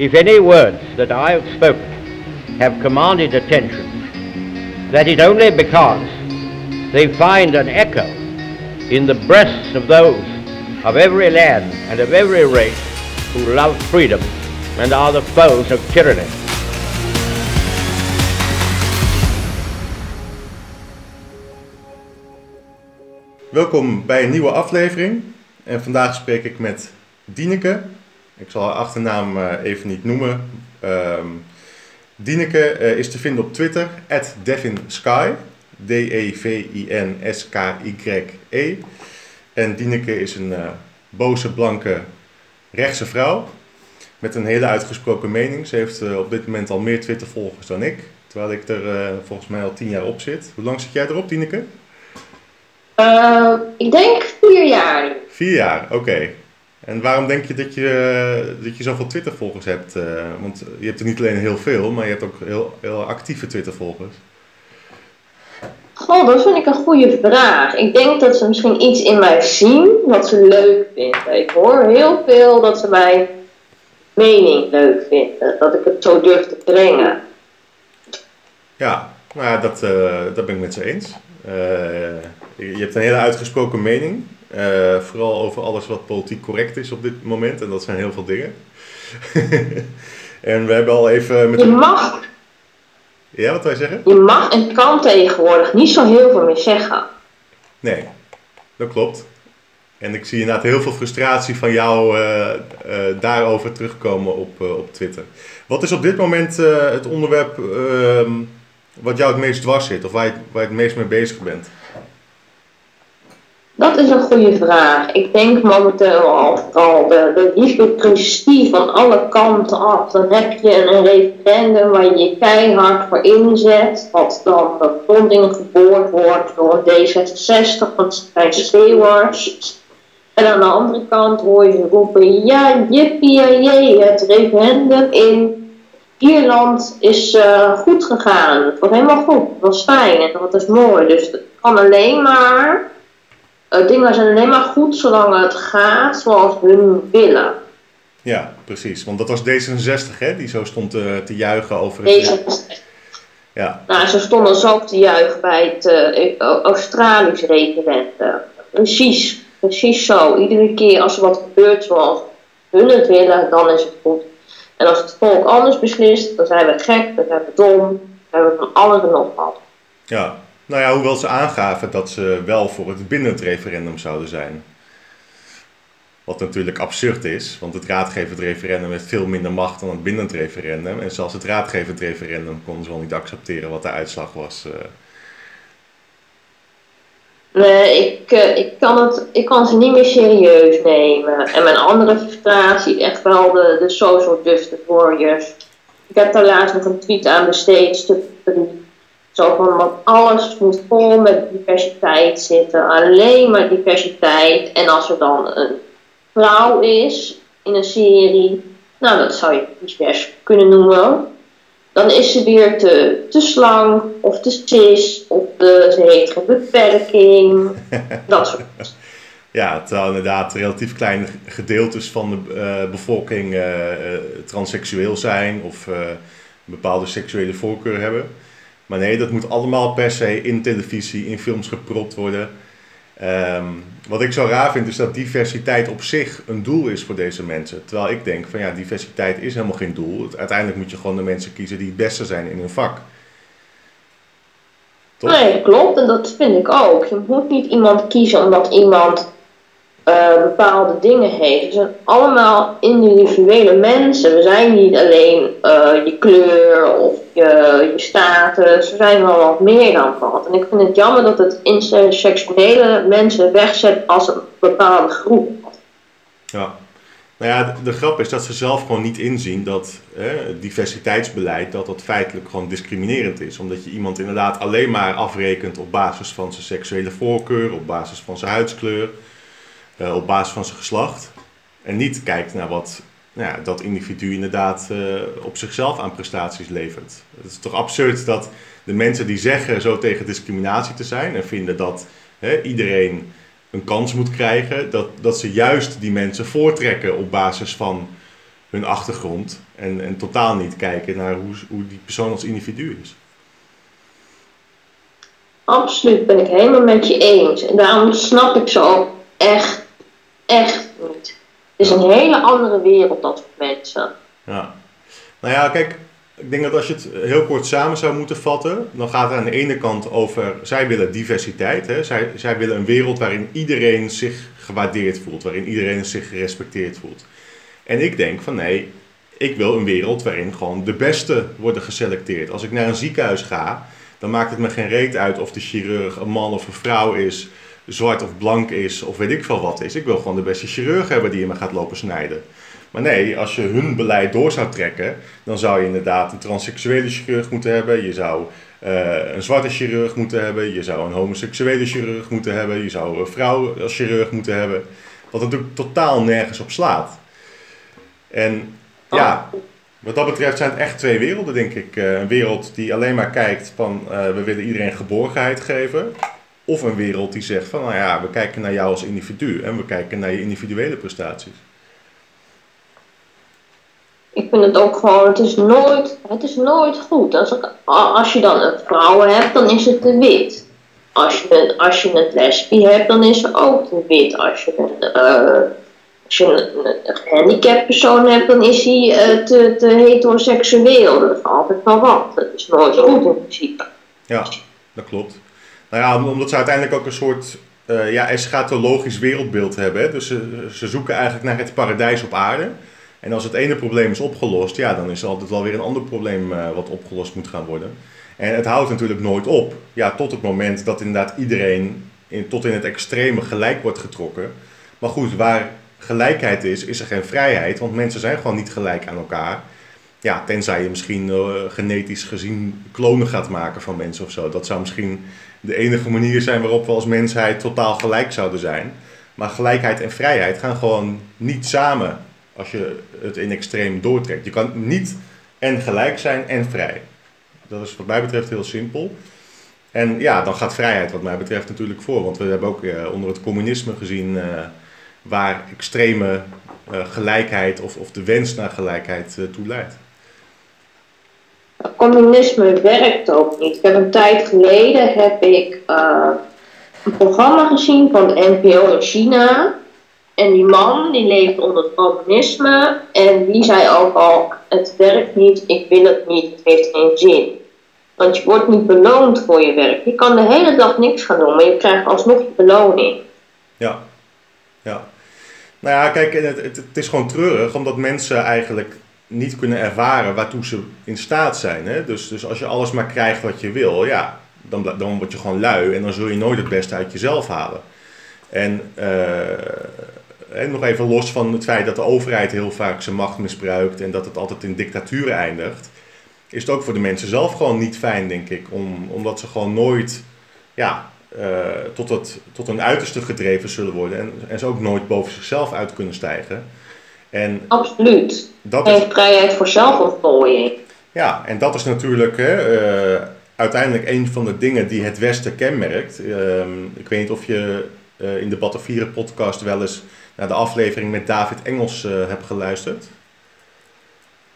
if any words that I have spoken have commanded attention, that is only because they find an echo in the breasts of those of every land and of every race who love freedom and are the foes of tyranny. Welkom bij een nieuwe aflevering. En vandaag spreek ik met Dieneke. Ik zal haar achternaam eh, even niet noemen. Um, Dieneke uh, is te vinden op Twitter, DevinSky. D-E-V-I-N-S-K-Y-E. E. En Dieneke is een uh, boze, blanke, rechtse vrouw. Met een hele uitgesproken mening. Ze heeft op dit moment al meer Twitter-volgers dan ik. Terwijl ik er volgens mij al tien jaar op zit. Hoe lang zit jij erop, Dieneke? ik denk vier jaar. Vier jaar, oké. En waarom denk je dat je, dat je zoveel Twitter-volgers hebt? Uh, want je hebt er niet alleen heel veel, maar je hebt ook heel, heel actieve Twitter-volgers. Goh, dat vind ik een goede vraag. Ik denk dat ze misschien iets in mij zien wat ze leuk vinden. Ik hoor heel veel dat ze mijn mening leuk vinden. Dat ik het zo durf te brengen. Ja, nou ja, dat, uh, dat ben ik met ze eens. Uh, je hebt een hele uitgesproken mening. Uh, vooral over alles wat politiek correct is op dit moment. En dat zijn heel veel dingen. en we hebben al even met... Je mag... Ja, wat wij zeggen? Je mag en kan tegenwoordig niet zo heel veel meer zeggen. Nee, dat klopt. En ik zie inderdaad heel veel frustratie van jou uh, uh, daarover terugkomen op, op Twitter. Wat is op dit moment het onderwerp ehm, wat jou het meest dwars zit? Of waar je, waar je het meest mee bezig bent? Dat is een goede vraag. Ik denk momenteel al de, de hypocrisie van alle kanten af. Dan heb je een referendum waar je je keihard voor inzet, wat dan de gronding geboord wordt door D66, want zijn. En aan de andere kant hoor je roepen, ja, jippie, jee, het referendum in Ierland is uh, goed gegaan. Het was helemaal goed, het was fijn en dat is mooi. Dus het kan alleen maar uh, dingen zijn alleen maar goed zolang het gaat zoals hun willen. Ja, precies. Want dat was D66, hè, die zo stond te, te juichen over het... D66. Ja. Nou, ze stonden zo te juichen bij het uh, Australisch referendum. Precies, precies zo. Iedere keer als er wat gebeurt zoals hun het willen, dan is het goed. En als het volk anders beslist, dan zijn we gek, dan zijn we dom, dan hebben we van alles en nog wat. Ja, nou ja, hoewel ze aangaven dat ze wel voor het bindend referendum zouden zijn. Wat natuurlijk absurd is, want het raadgevend referendum heeft veel minder macht dan het bindend referendum. En zelfs het raadgevend referendum konden ze wel niet accepteren wat de uitslag was. Eh. Nee, ik, uh, ik, kan het, ik kan ze niet meer serieus nemen. En mijn andere frustratie echt wel de, de social justice warriors. Ik heb daar laatst nog een tweet aan besteed, stuk zo van, want alles moet vol met diversiteit zitten. Alleen maar diversiteit. En als er dan een vrouw is in een serie, nou dat zou je divers kunnen noemen. Dan is ze weer te, te slank of te cis of de, ze heeft beperking. dat soort Ja, terwijl inderdaad relatief kleine gedeeltes van de uh, bevolking uh, transseksueel zijn of een bepaalde seksuele voorkeur hebben. Maar nee, dat moet allemaal per se in televisie, in films gepropt worden. Um, wat ik zo raar vind is dat diversiteit op zich een doel is voor deze mensen. Terwijl ik denk van ja, diversiteit is helemaal geen doel. Uiteindelijk moet je gewoon de mensen kiezen die het beste zijn in hun vak. Toch? Nee, klopt. En dat vind ik ook. Je moet niet iemand kiezen omdat iemand uh, bepaalde dingen heeft. We zijn allemaal individuele mensen. We zijn niet alleen uh, je kleur of je, je status. We zijn wel wat meer dan dat. En ik vind het jammer dat het intersectionele mensen wegzet als een bepaalde groep. Ja. Nou ja, de, grap is dat ze zelf gewoon niet inzien dat diversiteitsbeleid dat dat feitelijk gewoon discriminerend is. Omdat je iemand inderdaad alleen maar afrekent op basis van zijn seksuele voorkeur, op basis van zijn huidskleur. Eh, op basis van zijn geslacht. En niet kijkt naar wat nou ja, dat individu inderdaad uh, op zichzelf aan prestaties levert. Het is toch absurd dat de mensen die zeggen zo tegen discriminatie te zijn en vinden dat hè, iedereen een kans moet krijgen, dat, dat ze juist die mensen voortrekken op basis van hun achtergrond en, en totaal niet kijken naar hoe, hoe die persoon als individu is. Absoluut, ben ik helemaal met je eens. En daarom snap ik ze ook echt, echt niet. Het is een hele andere wereld, dat voor mensen. Ja. Nou ja, kijk, ik denk dat als je het heel kort samen zou moeten vatten, dan gaat het aan de ene kant over, zij willen diversiteit. Hè? Zij, zij willen een wereld waarin iedereen zich gewaardeerd voelt, waarin iedereen zich gerespecteerd voelt. En ik denk van nee, ik wil een wereld waarin gewoon de beste worden geselecteerd. Als ik naar een ziekenhuis ga, dan maakt het me geen reet uit of de chirurg een man of een vrouw is, zwart of blank is, of weet ik veel wat is. Ik wil gewoon de beste chirurg hebben die me gaat lopen snijden. Maar nee, als je hun beleid door zou trekken, dan zou je inderdaad een transseksuele chirurg moeten hebben. Je zou uh, een zwarte chirurg moeten hebben. Je zou een homoseksuele chirurg moeten hebben. Je zou een vrouw als chirurg moeten hebben. Wat natuurlijk totaal nergens op slaat. En ja, wat dat betreft zijn het echt twee werelden, denk ik. Uh, een wereld die alleen maar kijkt van we willen iedereen geborgenheid geven. Of een wereld die zegt van nou ja, we kijken naar jou als individu en we kijken naar je individuele prestaties. Ik vind het ook gewoon, het is nooit, het is nooit goed. Als, ik, als je dan een vrouw hebt, dan is het te wit. Als je, als je een lesbie hebt, dan is ze ook te wit. Als je een, uh, als je een, een gehandicapt persoon hebt, dan is hij uh, te, te heteroseksueel. Dat is altijd wel wat. Dat is nooit goed in principe. Ja, dat klopt. Nou ja, omdat ze uiteindelijk ook een soort uh, ja, eschatologisch wereldbeeld hebben. Hè? Dus ze, ze zoeken eigenlijk naar het paradijs op aarde. En als het ene probleem is opgelost, ja, dan is er altijd wel weer een ander probleem uh, wat opgelost moet gaan worden. En het houdt natuurlijk nooit op. Ja, tot het moment dat inderdaad iedereen in, tot in het extreme gelijk wordt getrokken. Maar goed, waar gelijkheid is, is er geen vrijheid. Want mensen zijn gewoon niet gelijk aan elkaar. Ja, tenzij je misschien uh, genetisch gezien klonen gaat maken van mensen of zo. Dat zou misschien de enige manier zijn waarop we als mensheid totaal gelijk zouden zijn. Maar gelijkheid en vrijheid gaan gewoon niet samen als je het in extreem doortrekt. Je kan niet en gelijk zijn en vrij. Dat is wat mij betreft heel simpel. En ja, dan gaat vrijheid wat mij betreft natuurlijk voor. Want we hebben ook uh, onder het communisme gezien uh, waar extreme uh, gelijkheid of, of de wens naar gelijkheid toe leidt. Communisme werkt ook niet. Ik heb een tijd geleden heb ik een programma gezien van de NPO in China. En die man die leeft onder communisme en die zei ook al, het werkt niet, ik wil het niet, het heeft geen zin. Want je wordt niet beloond voor je werk. Je kan de hele dag niks gaan doen, maar je krijgt alsnog je beloning. Ja, ja. Nou ja, kijk, het, het, het is gewoon treurig, omdat mensen eigenlijk niet kunnen ervaren waartoe ze in staat zijn. Hè? Dus, dus als je alles maar krijgt wat je wil, ja, dan, dan word je gewoon lui en dan zul je nooit het beste uit jezelf halen. En uh, nog even los van het feit dat de overheid heel vaak zijn macht misbruikt en dat het altijd in dictaturen eindigt, is het ook voor de mensen zelf gewoon niet fijn, denk ik. Om, omdat ze gewoon nooit ja, uh, tot, het, tot een uiterste gedreven zullen worden en, en ze ook nooit boven zichzelf uit kunnen stijgen. En Absoluut. Dat is vrijheid voor zelfontplooiing. Ja, en dat is natuurlijk uh, uiteindelijk een van de dingen die het Westen kenmerkt. Uh, ik weet niet of je uh, in de Battenvieren podcast wel eens naar de aflevering met David Engels uh, hebt geluisterd.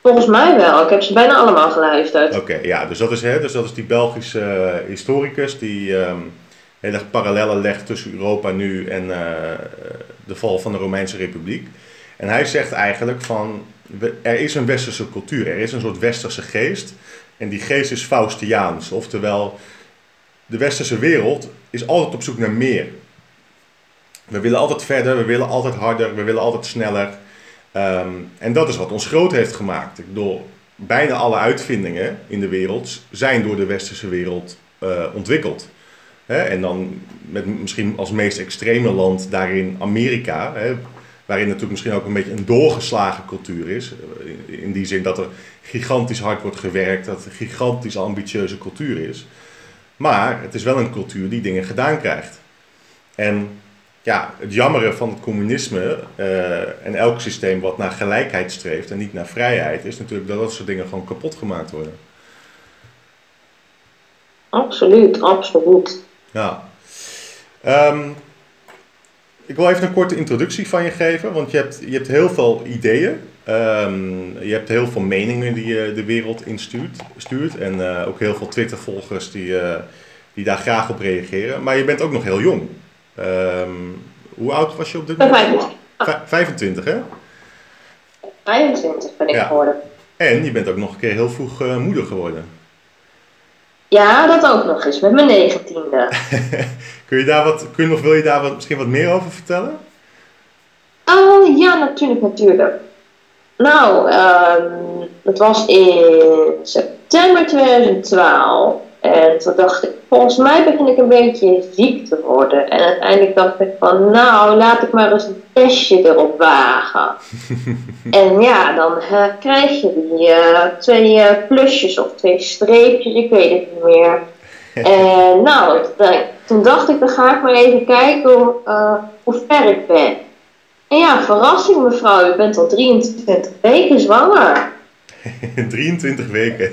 Volgens mij wel. Ik heb ze bijna allemaal geluisterd. Oké, okay, ja. Dus dat, is, hè, dus dat is die Belgische historicus die um, heel erg parallellen legt tussen Europa nu en de val van de Romeinse Republiek. En hij zegt eigenlijk van, er is een westerse cultuur, er is een soort westerse geest. En die geest is Faustiaans, oftewel de westerse wereld is altijd op zoek naar meer. We willen altijd verder, we willen altijd harder, we willen altijd sneller. Um, en dat is wat ons groot heeft gemaakt. Ik bedoel, bijna alle uitvindingen in de wereld zijn door de westerse wereld uh, ontwikkeld. En dan met misschien als meest extreme land daarin Amerika? Waarin natuurlijk misschien ook een beetje een doorgeslagen cultuur is. In die zin dat er gigantisch hard wordt gewerkt, dat het een gigantisch ambitieuze cultuur is. Maar het is wel een cultuur die dingen gedaan krijgt. En ja, het jammere van het communisme uh, en elk systeem wat naar gelijkheid streeft en niet naar vrijheid, is natuurlijk dat dat soort dingen gewoon kapot gemaakt worden. Absoluut, absoluut. Ja. Um, ik wil even een korte introductie van je geven, want je hebt, je hebt heel veel ideeën. Ehm, je hebt heel veel meningen die je de wereld instuurt. Stuurt, en uh, ook heel veel Twitter-volgers die, uh, die daar graag op reageren. Maar je bent ook nog heel jong. Um, hoe oud was je op dit moment? 25, hè? 25 ben ik ja. geworden. En je bent ook nog een keer heel vroeg uh, moeder geworden. Ja, dat ook nog eens, met mijn negentiende. kun je daar wat, kun nog, wil je daar wat, misschien wat meer over vertellen? Oh, ja, natuurlijk, natuurlijk. Nou, um, dat was in september 2012. En toen dacht ik, volgens mij begin ik een beetje ziek te worden. En uiteindelijk dacht ik van, nou, laat ik maar eens een testje erop wagen. en ja, dan uh, krijg je die uh, twee uh, plusjes of twee streepjes, ik weet het niet meer. en nou, toen dacht ik, dan ga ik maar even kijken hoe, hoe ver ik ben. En ja, verrassing mevrouw, u bent al 23 weken zwanger. 23 weken.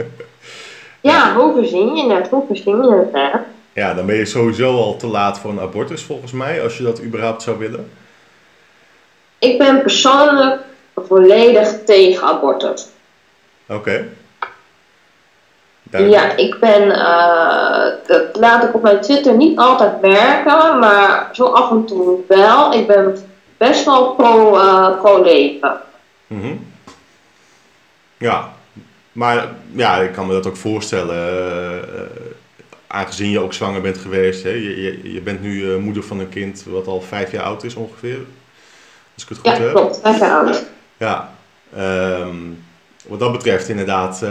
ja, hoe verzin je het? Hoe verzin je het? Hè? Ja, dan ben je sowieso al te laat voor een abortus volgens mij, als je dat überhaupt zou willen. Ik ben persoonlijk volledig tegen abortus. Oké. Ja, ik ben, uh, dat laat ik op mijn Twitter niet altijd merken, maar zo af en toe wel. Ik ben best wel pro, uh, pro leven. Mm Ja, maar ja, ik kan me dat ook voorstellen. Uh, aangezien je ook zwanger bent geweest, hè? Je, je, je bent nu moeder van een kind wat al vijf jaar oud is ongeveer. Als ik het goed ja, heb. Ja, klopt, vijf jaar oud. Ja, um, wat dat betreft inderdaad uh,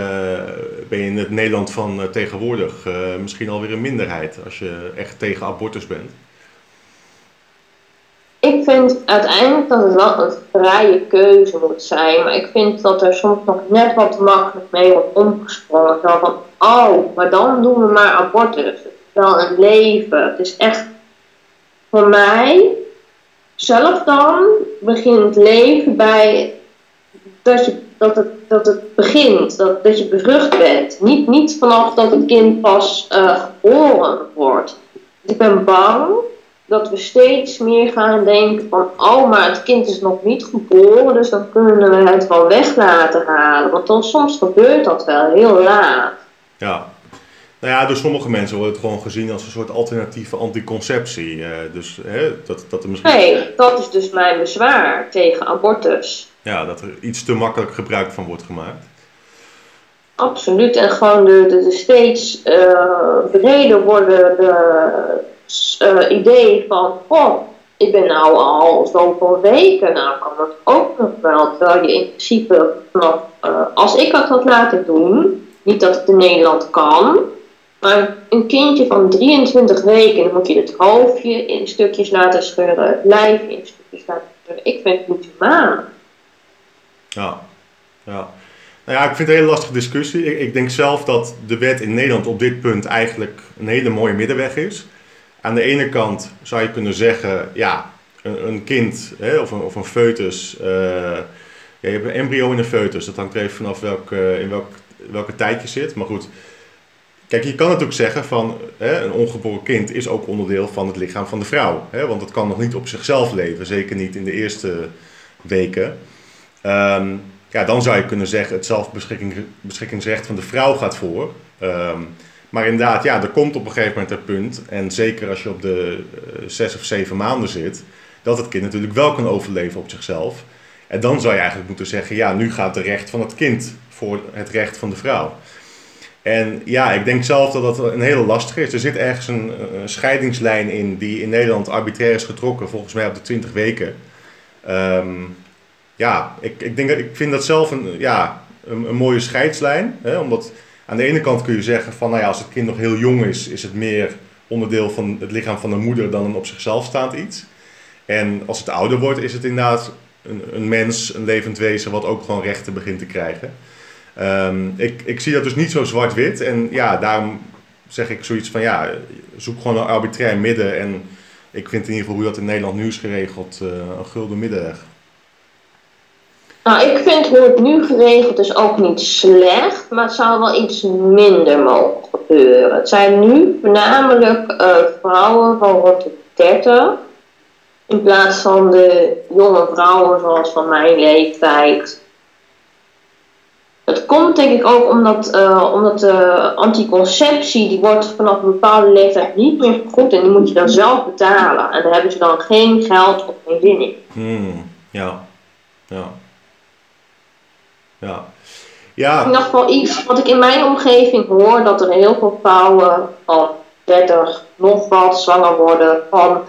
ben je in het Nederland van uh, tegenwoordig uh, misschien alweer een minderheid als je echt tegen abortus bent. Ik vind uiteindelijk dat het wel een vrije keuze moet zijn, maar ik vind dat er soms nog net wat makkelijk mee wordt omgesprongen. Zo van, oh, maar dan doen we maar abortus. Het is wel een leven. Het is echt voor mij zelf dan begint leven bij dat je dat het, dat het begint, dat, dat je bevrucht bent. Niet, niet vanaf dat het kind pas uh, geboren wordt. Dus ik ben bang dat we steeds meer gaan denken van, oh, maar het kind is nog niet geboren, dus dan kunnen we het wel weg laten halen. Want dan soms gebeurt dat wel heel laat. Ja. Nou ja, door sommige mensen wordt het gewoon gezien als een soort alternatieve anticonceptie. Uh, dus hè, dat, dat er misschien... Nee, dat is dus mijn bezwaar tegen abortus. Ja, dat er iets te makkelijk gebruik van wordt gemaakt. Absoluut. En gewoon de, de, steeds uh, breder worden de uh, idee van, oh, ik ben nou al zoveel weken, nou kan dat ook nog wel. Terwijl je in principe als ik dat had laten doen, niet dat het in Nederland kan, maar een kindje van 23 weken, dan moet je het hoofdje in stukjes laten scheuren, het lijf in stukjes laten scheuren. Ik vind het niet humaan. Ja, ja. Nou ja, ik vind het een hele lastige discussie. Ik, ik, denk zelf dat de wet in Nederland op dit punt eigenlijk een hele mooie middenweg is. Aan de ene kant zou je kunnen zeggen, ja, een, een kind hè, of, een, of een foetus. Ja, je hebt een embryo en een foetus. Dat hangt er even vanaf welk, uh, in welk, welke tijd je zit. Maar goed, kijk, je kan natuurlijk zeggen van hè, een ongeboren kind is ook onderdeel van het lichaam van de vrouw. Hè, want het kan nog niet op zichzelf leven, zeker niet in de eerste weken. Um, ja, dan zou je kunnen zeggen het zelfbeschikkingsrecht van de vrouw gaat voor. Um, maar inderdaad, ja, er komt op een gegeven moment een punt, en zeker als je op de uh, zes of zeven maanden zit, dat het kind natuurlijk wel kan overleven op zichzelf. En dan zou je eigenlijk moeten zeggen, ja, nu gaat het recht van het kind voor het recht van de vrouw. En ja, ik denk zelf dat dat een hele lastige is. Er zit ergens een, een scheidingslijn in die in Nederland arbitrair is getrokken, volgens mij op de 20 weken. Um, ja, ik, ik, denk, ik vind dat zelf een, ja, een, een mooie scheidslijn. Hè? Omdat aan de ene kant kun je zeggen van, nou ja, als het kind nog heel jong is, is het meer onderdeel van het lichaam van de moeder dan een op zichzelf staand iets. En als het ouder wordt, is het inderdaad een, een mens, een levend wezen, wat ook gewoon rechten begint te krijgen. Um, ik, ik zie dat dus niet zo zwart-wit. En ja, daarom zeg ik zoiets van, ja, zoek gewoon een arbitrair midden. En ik vind in ieder geval hoe dat in Nederland nu is geregeld, uh, een gulden middenweg. Nou, ik vind hoe het nu geregeld is ook niet slecht, maar het zou wel iets minder mogen gebeuren. Het zijn nu voornamelijk uh, vrouwen van rond de 30 In plaats van de jonge vrouwen zoals van mijn leeftijd. Het komt denk ik ook omdat, uh, omdat de anticonceptie, die wordt vanaf een bepaalde leeftijd niet meer vergoed en die moet je dan zelf betalen. En daar hebben ze dan geen geld of geen zin in. Hmm, ja, ja. Ja. Ja. In ieder geval iets wat ik in mijn omgeving hoor, dat er heel veel vrouwen van 30 nog wat zwanger worden van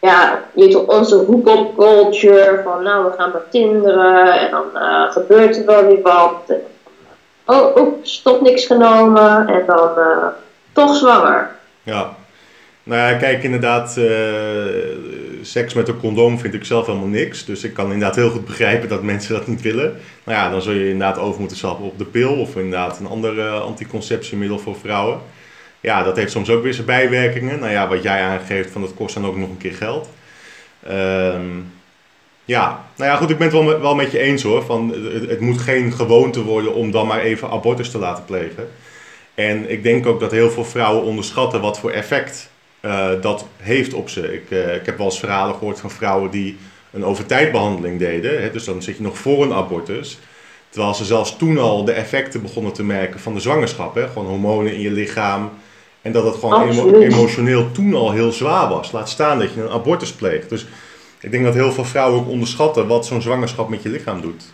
ja, je onze hook culture van nou we gaan maar tinderen en dan uh, gebeurt er wel weer wat. Oh, oeps, toch niks genomen en dan uh, toch zwanger. Ja, nou ja, kijk inderdaad, uh, seks met een condoom vind ik zelf helemaal niks. Dus ik kan inderdaad heel goed begrijpen dat mensen dat niet willen. Nou ja, dan zul je inderdaad over moeten stappen op de pil of inderdaad een ander uh, anticonceptiemiddel voor vrouwen. Ja, dat heeft soms ook weer zijn bijwerkingen. Nou ja, wat jij aangeeft, van dat kost dan ook nog een keer geld. Um, ja, nou ja, goed, ik ben het wel, wel met je eens hoor. Van, het, het, moet geen gewoonte worden om dan maar even abortus te laten plegen. En ik denk ook dat heel veel vrouwen onderschatten wat voor effect uh, dat heeft op ze. Ik, uh, ik heb wel eens verhalen gehoord van vrouwen die een overtijdbehandeling deden. Hè, dus dan zit je nog voor een abortus. Terwijl ze zelfs toen al de effecten begonnen te merken van de zwangerschap. Hè, gewoon hormonen in je lichaam. En dat het gewoon emo emotioneel toen al heel zwaar was. Laat staan dat je een abortus pleegt. Dus ik denk dat heel veel vrouwen ook onderschatten wat zo'n zwangerschap met je lichaam doet.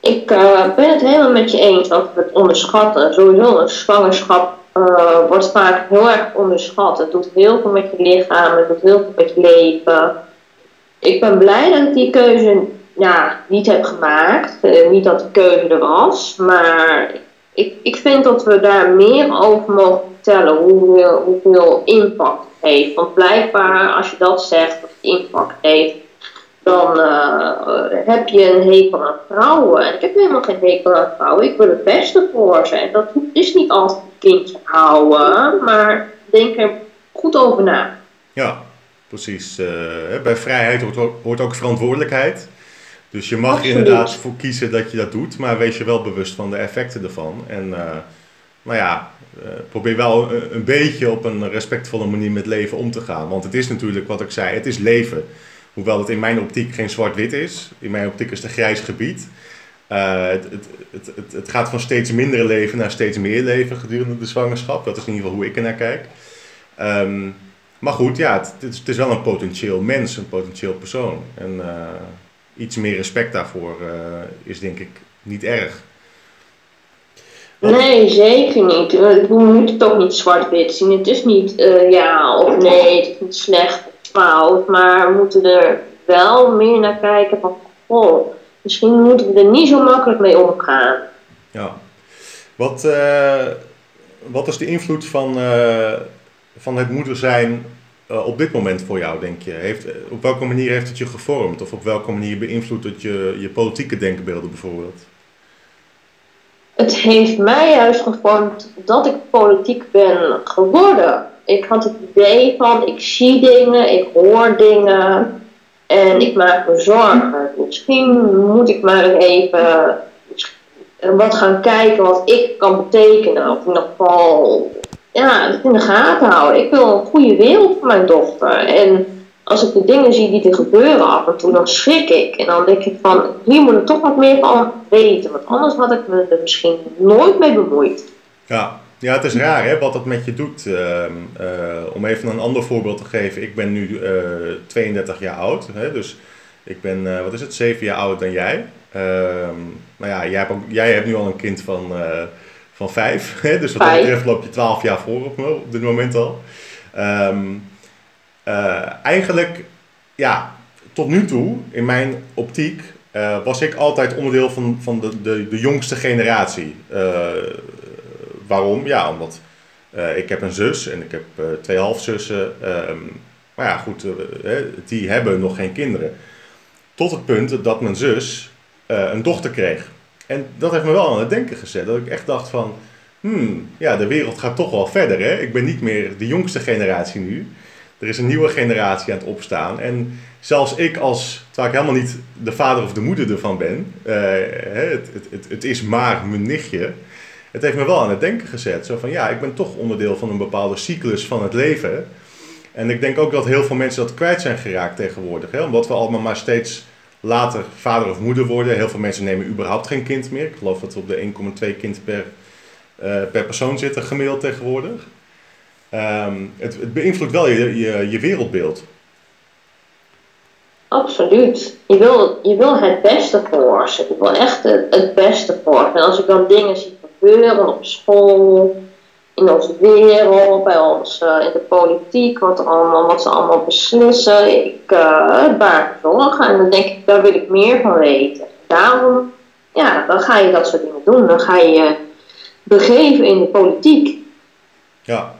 Ik uh, ben het helemaal met je eens over het onderschatten. Sowieso een zwangerschap uh, wordt vaak heel erg onderschat. Het doet heel veel met je lichaam, het doet heel veel met je leven. Ik ben blij dat ik die keuze ja, niet heb gemaakt. Uh, niet dat de keuze er was, maar ik, ik vind dat we daar meer over mogen vertellen hoeveel, hoeveel impact het heeft. Want blijkbaar, als je dat zegt, dat het impact heeft, dan uh, heb je een hekel aan vrouwen. En ik heb helemaal geen hekel aan vrouwen. Ik wil het beste voor ze. En dat is niet altijd een kindje houden, maar denk er goed over na. Ja, precies. Uh, bij vrijheid hoort, hoort ook verantwoordelijkheid. Dus je mag Absoluut. inderdaad voor kiezen dat je dat doet, maar wees je wel bewust van de effecten ervan. En uh, nou ja, probeer wel een, een, beetje op een respectvolle manier met leven om te gaan. Want het is natuurlijk wat ik zei, het is leven. Hoewel het in mijn optiek geen zwart-wit is. In mijn optiek is het een grijs gebied. Uh, het, het, het, het, gaat van steeds minder leven naar steeds meer leven gedurende de zwangerschap. Dat is in ieder geval hoe ik er naar kijk. Um, maar goed, ja, het, is, het, is, wel een potentieel mens, een potentieel persoon. En uh, iets meer respect daarvoor uh, is denk ik niet erg. Nee, zeker niet. We moeten het toch niet zwart-wit zien. Het is niet ja of nee, het is niet slecht fout, maar we moeten er wel meer naar kijken van, oh, misschien moeten we er niet zo makkelijk mee omgaan. Ja. Wat, uh, wat is de invloed van, uh, van het moeder zijn uh, op dit moment voor jou, denk je? Heeft, op welke manier heeft het je gevormd? Of op welke manier beïnvloedt het je, je politieke denkbeelden bijvoorbeeld? Het heeft mij juist gevormd dat ik politiek ben geworden ik had het idee van, ik zie dingen, ik hoor dingen en ik maak me zorgen. Misschien moet ik maar even wat gaan kijken wat ik kan betekenen. Of in ieder geval, ja, het in de gaten houden. Ik wil een goede wereld voor mijn dochter. En als ik de dingen zie die er gebeuren af en toe, dan schrik ik. En dan denk ik van, hier moet ik toch wat meer van weten. Want anders had ik me er misschien nooit mee bemoeid. Ja, ja, het is raar hè, wat dat met je doet. Uh, uh, om even een ander voorbeeld te geven. Ik ben nu uh, eh, 32 jaar oud. Hè, dus ik ben, wat is het, 7 jaar ouder dan jij. Ehm, nou ja, jij hebt, ook, jij hebt nu al een kind van, van 5. Hè, dus wat dat betreft loop je 12 jaar voor op me op dit moment al. Um, eigenlijk, ja, tot nu toe, in mijn optiek, was ik altijd onderdeel van, van de, de, de jongste generatie waarom? Ja, omdat uh, ik heb een zus en ik heb uh, twee halfzussen. Um, maar ja, goed, uh, die hebben nog geen kinderen. Tot het punt dat mijn zus een dochter kreeg. En dat heeft me wel aan het denken gezet. Dat ik echt dacht van, hmm, ja, de wereld gaat toch wel verder. Hè? Ik ben niet meer de jongste generatie nu. Er is een nieuwe generatie aan het opstaan. En zelfs ik als, terwijl ik helemaal niet de vader of de moeder ervan ben. het, het, het, het is maar mijn nichtje het heeft me wel aan het denken gezet. Zo van ja, ik ben toch onderdeel van een bepaalde cyclus van het leven. En ik denk ook dat heel veel mensen dat kwijt zijn geraakt tegenwoordig. Hè? Omdat we allemaal maar steeds later vader of moeder worden. Heel veel mensen nemen überhaupt geen kind meer. Ik geloof dat we op de 1,2 kind per, uh, per persoon zitten gemiddeld tegenwoordig. Um, het, het, beïnvloedt wel je, je, je wereldbeeld. Absoluut. Je wil, je wil het beste voor ze. Je wil echt het, het beste voor En als ik dan dingen zie gebeuren op school, in onze wereld, bij ons uh, in de politiek, wat, allemaal, wat ze allemaal beslissen, ik uh, baar zorgen. En dan denk ik, daar wil ik meer van weten. Daarom, ja, dan ga je dat soort dingen doen. Dan ga je begeven in de politiek. Ja.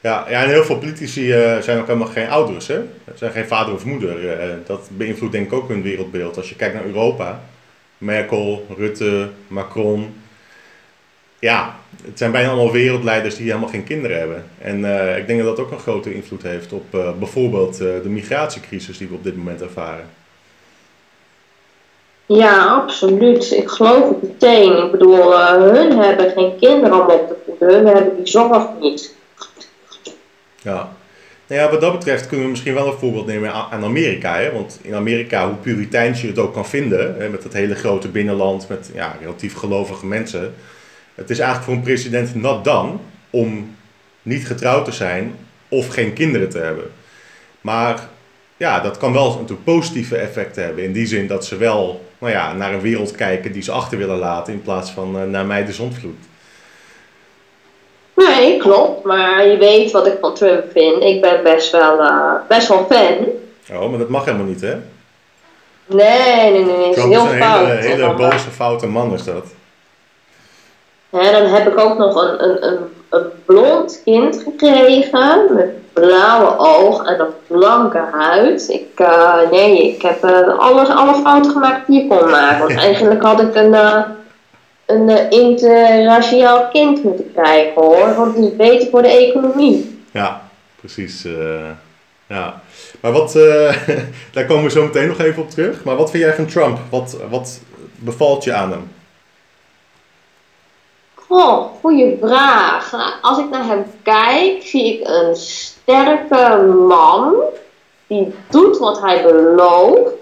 Ja, ja, en heel veel politici uh, zijn ook helemaal geen ouders, hè? Zijn geen vader of moeder. Dat beïnvloedt denk ik ook hun wereldbeeld. Als je kijkt naar Europa, Merkel, Rutte, Macron. Ja, het zijn bijna allemaal wereldleiders die helemaal geen kinderen hebben. En uh, ik denk dat dat ook een grote invloed heeft op bijvoorbeeld de migratiecrisis die we op dit moment ervaren. Ja, absoluut. Ik geloof het meteen. Ik bedoel, hun hebben geen kinderen om op te voeden. Hun hebben die zorg niet. Ja. Nou ja, wat dat betreft kunnen we misschien wel een voorbeeld nemen aan Amerika. Hè? Want in Amerika, hoe puriteins je het ook kan vinden, hè, met dat hele grote binnenland, met ja, relatief gelovige mensen. Het is eigenlijk voor een president not dan om niet getrouwd te zijn of geen kinderen te hebben. Maar ja, dat kan wel natuurlijk positieve effecten hebben. In die zin dat ze wel nou ja, naar een wereld kijken die ze achter willen laten in plaats van uh, naar mij de zonvloed. Nee, klopt. Maar je weet wat ik van Trump vind. Ik ben best wel, uh, best wel fan. Oh, maar dat mag helemaal niet, hè? Nee, nee, nee. Trump is, heel is een fout. hele, hele boze, foute man is dat. Dan heb ik ook nog een, een, een, een blond kind gekregen. Met blauwe ogen en een blanke huid. Ik, uh, nee, ik heb uh, alles, alle fouten gemaakt die ik kon maken. Want eigenlijk had ik een een uh, interraciaal kind moeten krijgen hoor, want die is beter voor de economie. Ja, precies. Ja. Maar wat, daar komen we zo meteen nog even op terug. Maar wat vind jij van Trump? Wat, wat bevalt je aan hem? Oh, goede vraag. Als ik naar hem kijk, zie ik een sterke man die doet wat hij belooft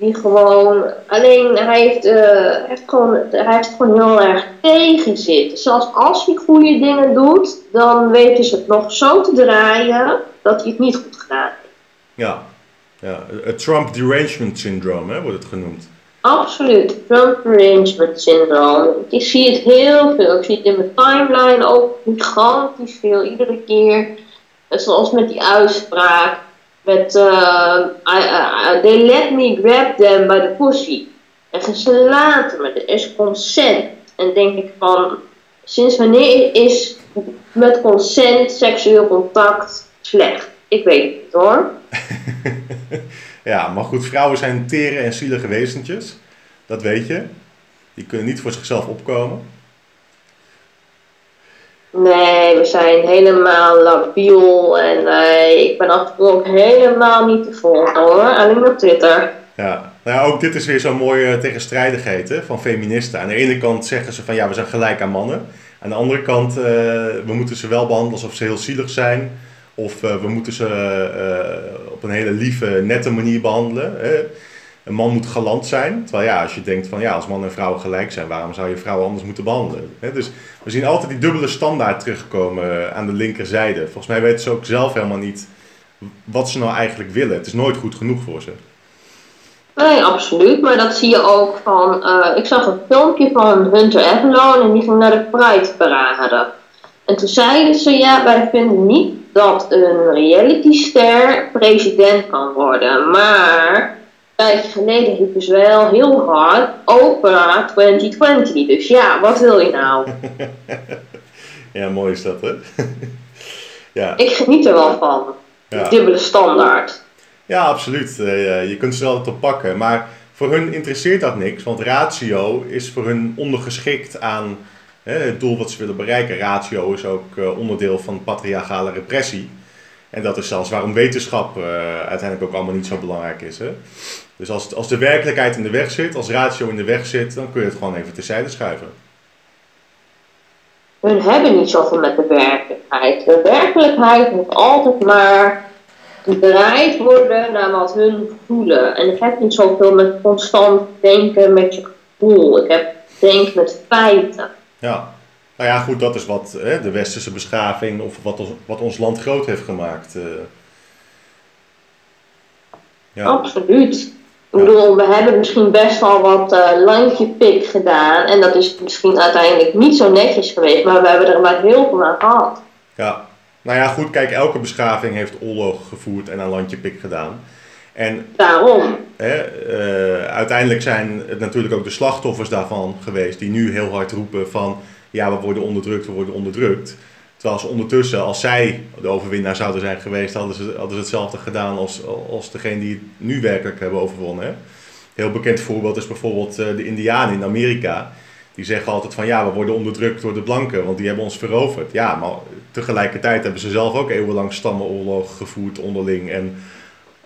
die gewoon, alleen hij heeft, uh, gewoon, hij heeft gewoon heel erg tegenzitten. Zelfs als hij goede dingen doet, dan weten ze het nog zo te draaien dat hij het niet goed gedaan heeft. Ja, ja. het Trump derangement syndrome hè, wordt het genoemd. Absoluut, Trump derangement syndrome. Ik zie het heel veel. Ik zie het in mijn timeline ook gigantisch veel, iedere keer. Zoals met die uitspraak met uh, I, They let me grab them by the pussy. En ze laten me, er is consent. En denk ik van, sinds wanneer is met consent seksueel contact slecht? Ik weet het niet hoor. ja, maar goed, vrouwen zijn tere en zielige wezentjes. Dat weet je. Die kunnen niet voor zichzelf opkomen. Nee, we zijn helemaal labiel en uh, ik ben af en toe ook helemaal niet te volgen hoor, alleen op Twitter. Ja, nou ja, ook dit is weer zo'n mooie tegenstrijdigheid hè, van feministen. Aan de ene kant zeggen ze van ja, we zijn gelijk aan mannen. Aan de andere kant, uh, we moeten ze wel behandelen alsof ze heel zielig zijn. Of uh, we moeten ze op een hele lieve, nette manier behandelen. Een man moet galant zijn. Terwijl ja, als je denkt van ja, als man en vrouw gelijk zijn, waarom zou je vrouwen anders moeten behandelen? Dus we zien altijd die dubbele standaard terugkomen aan de linkerzijde. Volgens mij weten ze ook zelf helemaal niet wat ze nou eigenlijk willen. Het is nooit goed genoeg voor ze. Nee, absoluut. Maar dat zie je ook van. Ik zag een filmpje van Hunter Evelone en die ging naar de Pride parade. En toen zeiden ze: ja, wij vinden niet dat een realityster president kan worden. Maar tijdje geleden riepen ze wel heel hard Opera 2020. Dus ja, wat wil je nou? ja, mooi is dat, hè? ja. Ik geniet er wel van. Ja. Dubbele standaard. Ja, absoluut. Uh, je kunt ze altijd op pakken. Maar voor hun interesseert dat niks, want ratio is voor hun ondergeschikt aan het doel wat ze willen bereiken. Ratio is ook uh, onderdeel van patriarchale repressie. En dat is zelfs waarom wetenschap uh, uiteindelijk ook allemaal niet zo belangrijk is. Hè? Dus als, als de werkelijkheid in de weg zit, als ratio in de weg zit, dan kun je het gewoon even terzijde schuiven. Hun hebben niet zoveel met de werkelijkheid. De werkelijkheid moet altijd maar gedraaid worden naar wat hun voelen. En ik heb niet zoveel met constant denken met je gevoel. Ik heb denk met feiten. Ja. Nou ja, goed, dat is wat hè, de westerse beschaving of wat ons, wat ons land groot heeft gemaakt. Uh, ja. Absoluut. Ik bedoel, we hebben misschien best wel wat uh, landje pik gedaan. En dat is misschien uiteindelijk niet zo netjes geweest, maar we hebben er maar heel veel aan gehad. Ja, nou ja, goed, kijk, elke beschaving heeft oorlog gevoerd en een landje pik gedaan. En, Daarom. Hè, uh, uiteindelijk zijn het natuurlijk ook de slachtoffers daarvan geweest die nu heel hard roepen van ja, we worden onderdrukt, we worden onderdrukt. Terwijl ze ondertussen, als zij de overwinnaar zouden zijn geweest, hadden ze, hadden ze hetzelfde gedaan als, als degene die het nu werkelijk hebben overwonnen. Hè? Heel bekend voorbeeld is bijvoorbeeld eh, de Indianen in Amerika. Die zeggen altijd van ja, we worden onderdrukt door de blanken, want die hebben ons veroverd. Ja, maar tegelijkertijd hebben ze zelf ook eeuwenlang stammenoorlog gevoerd onderling en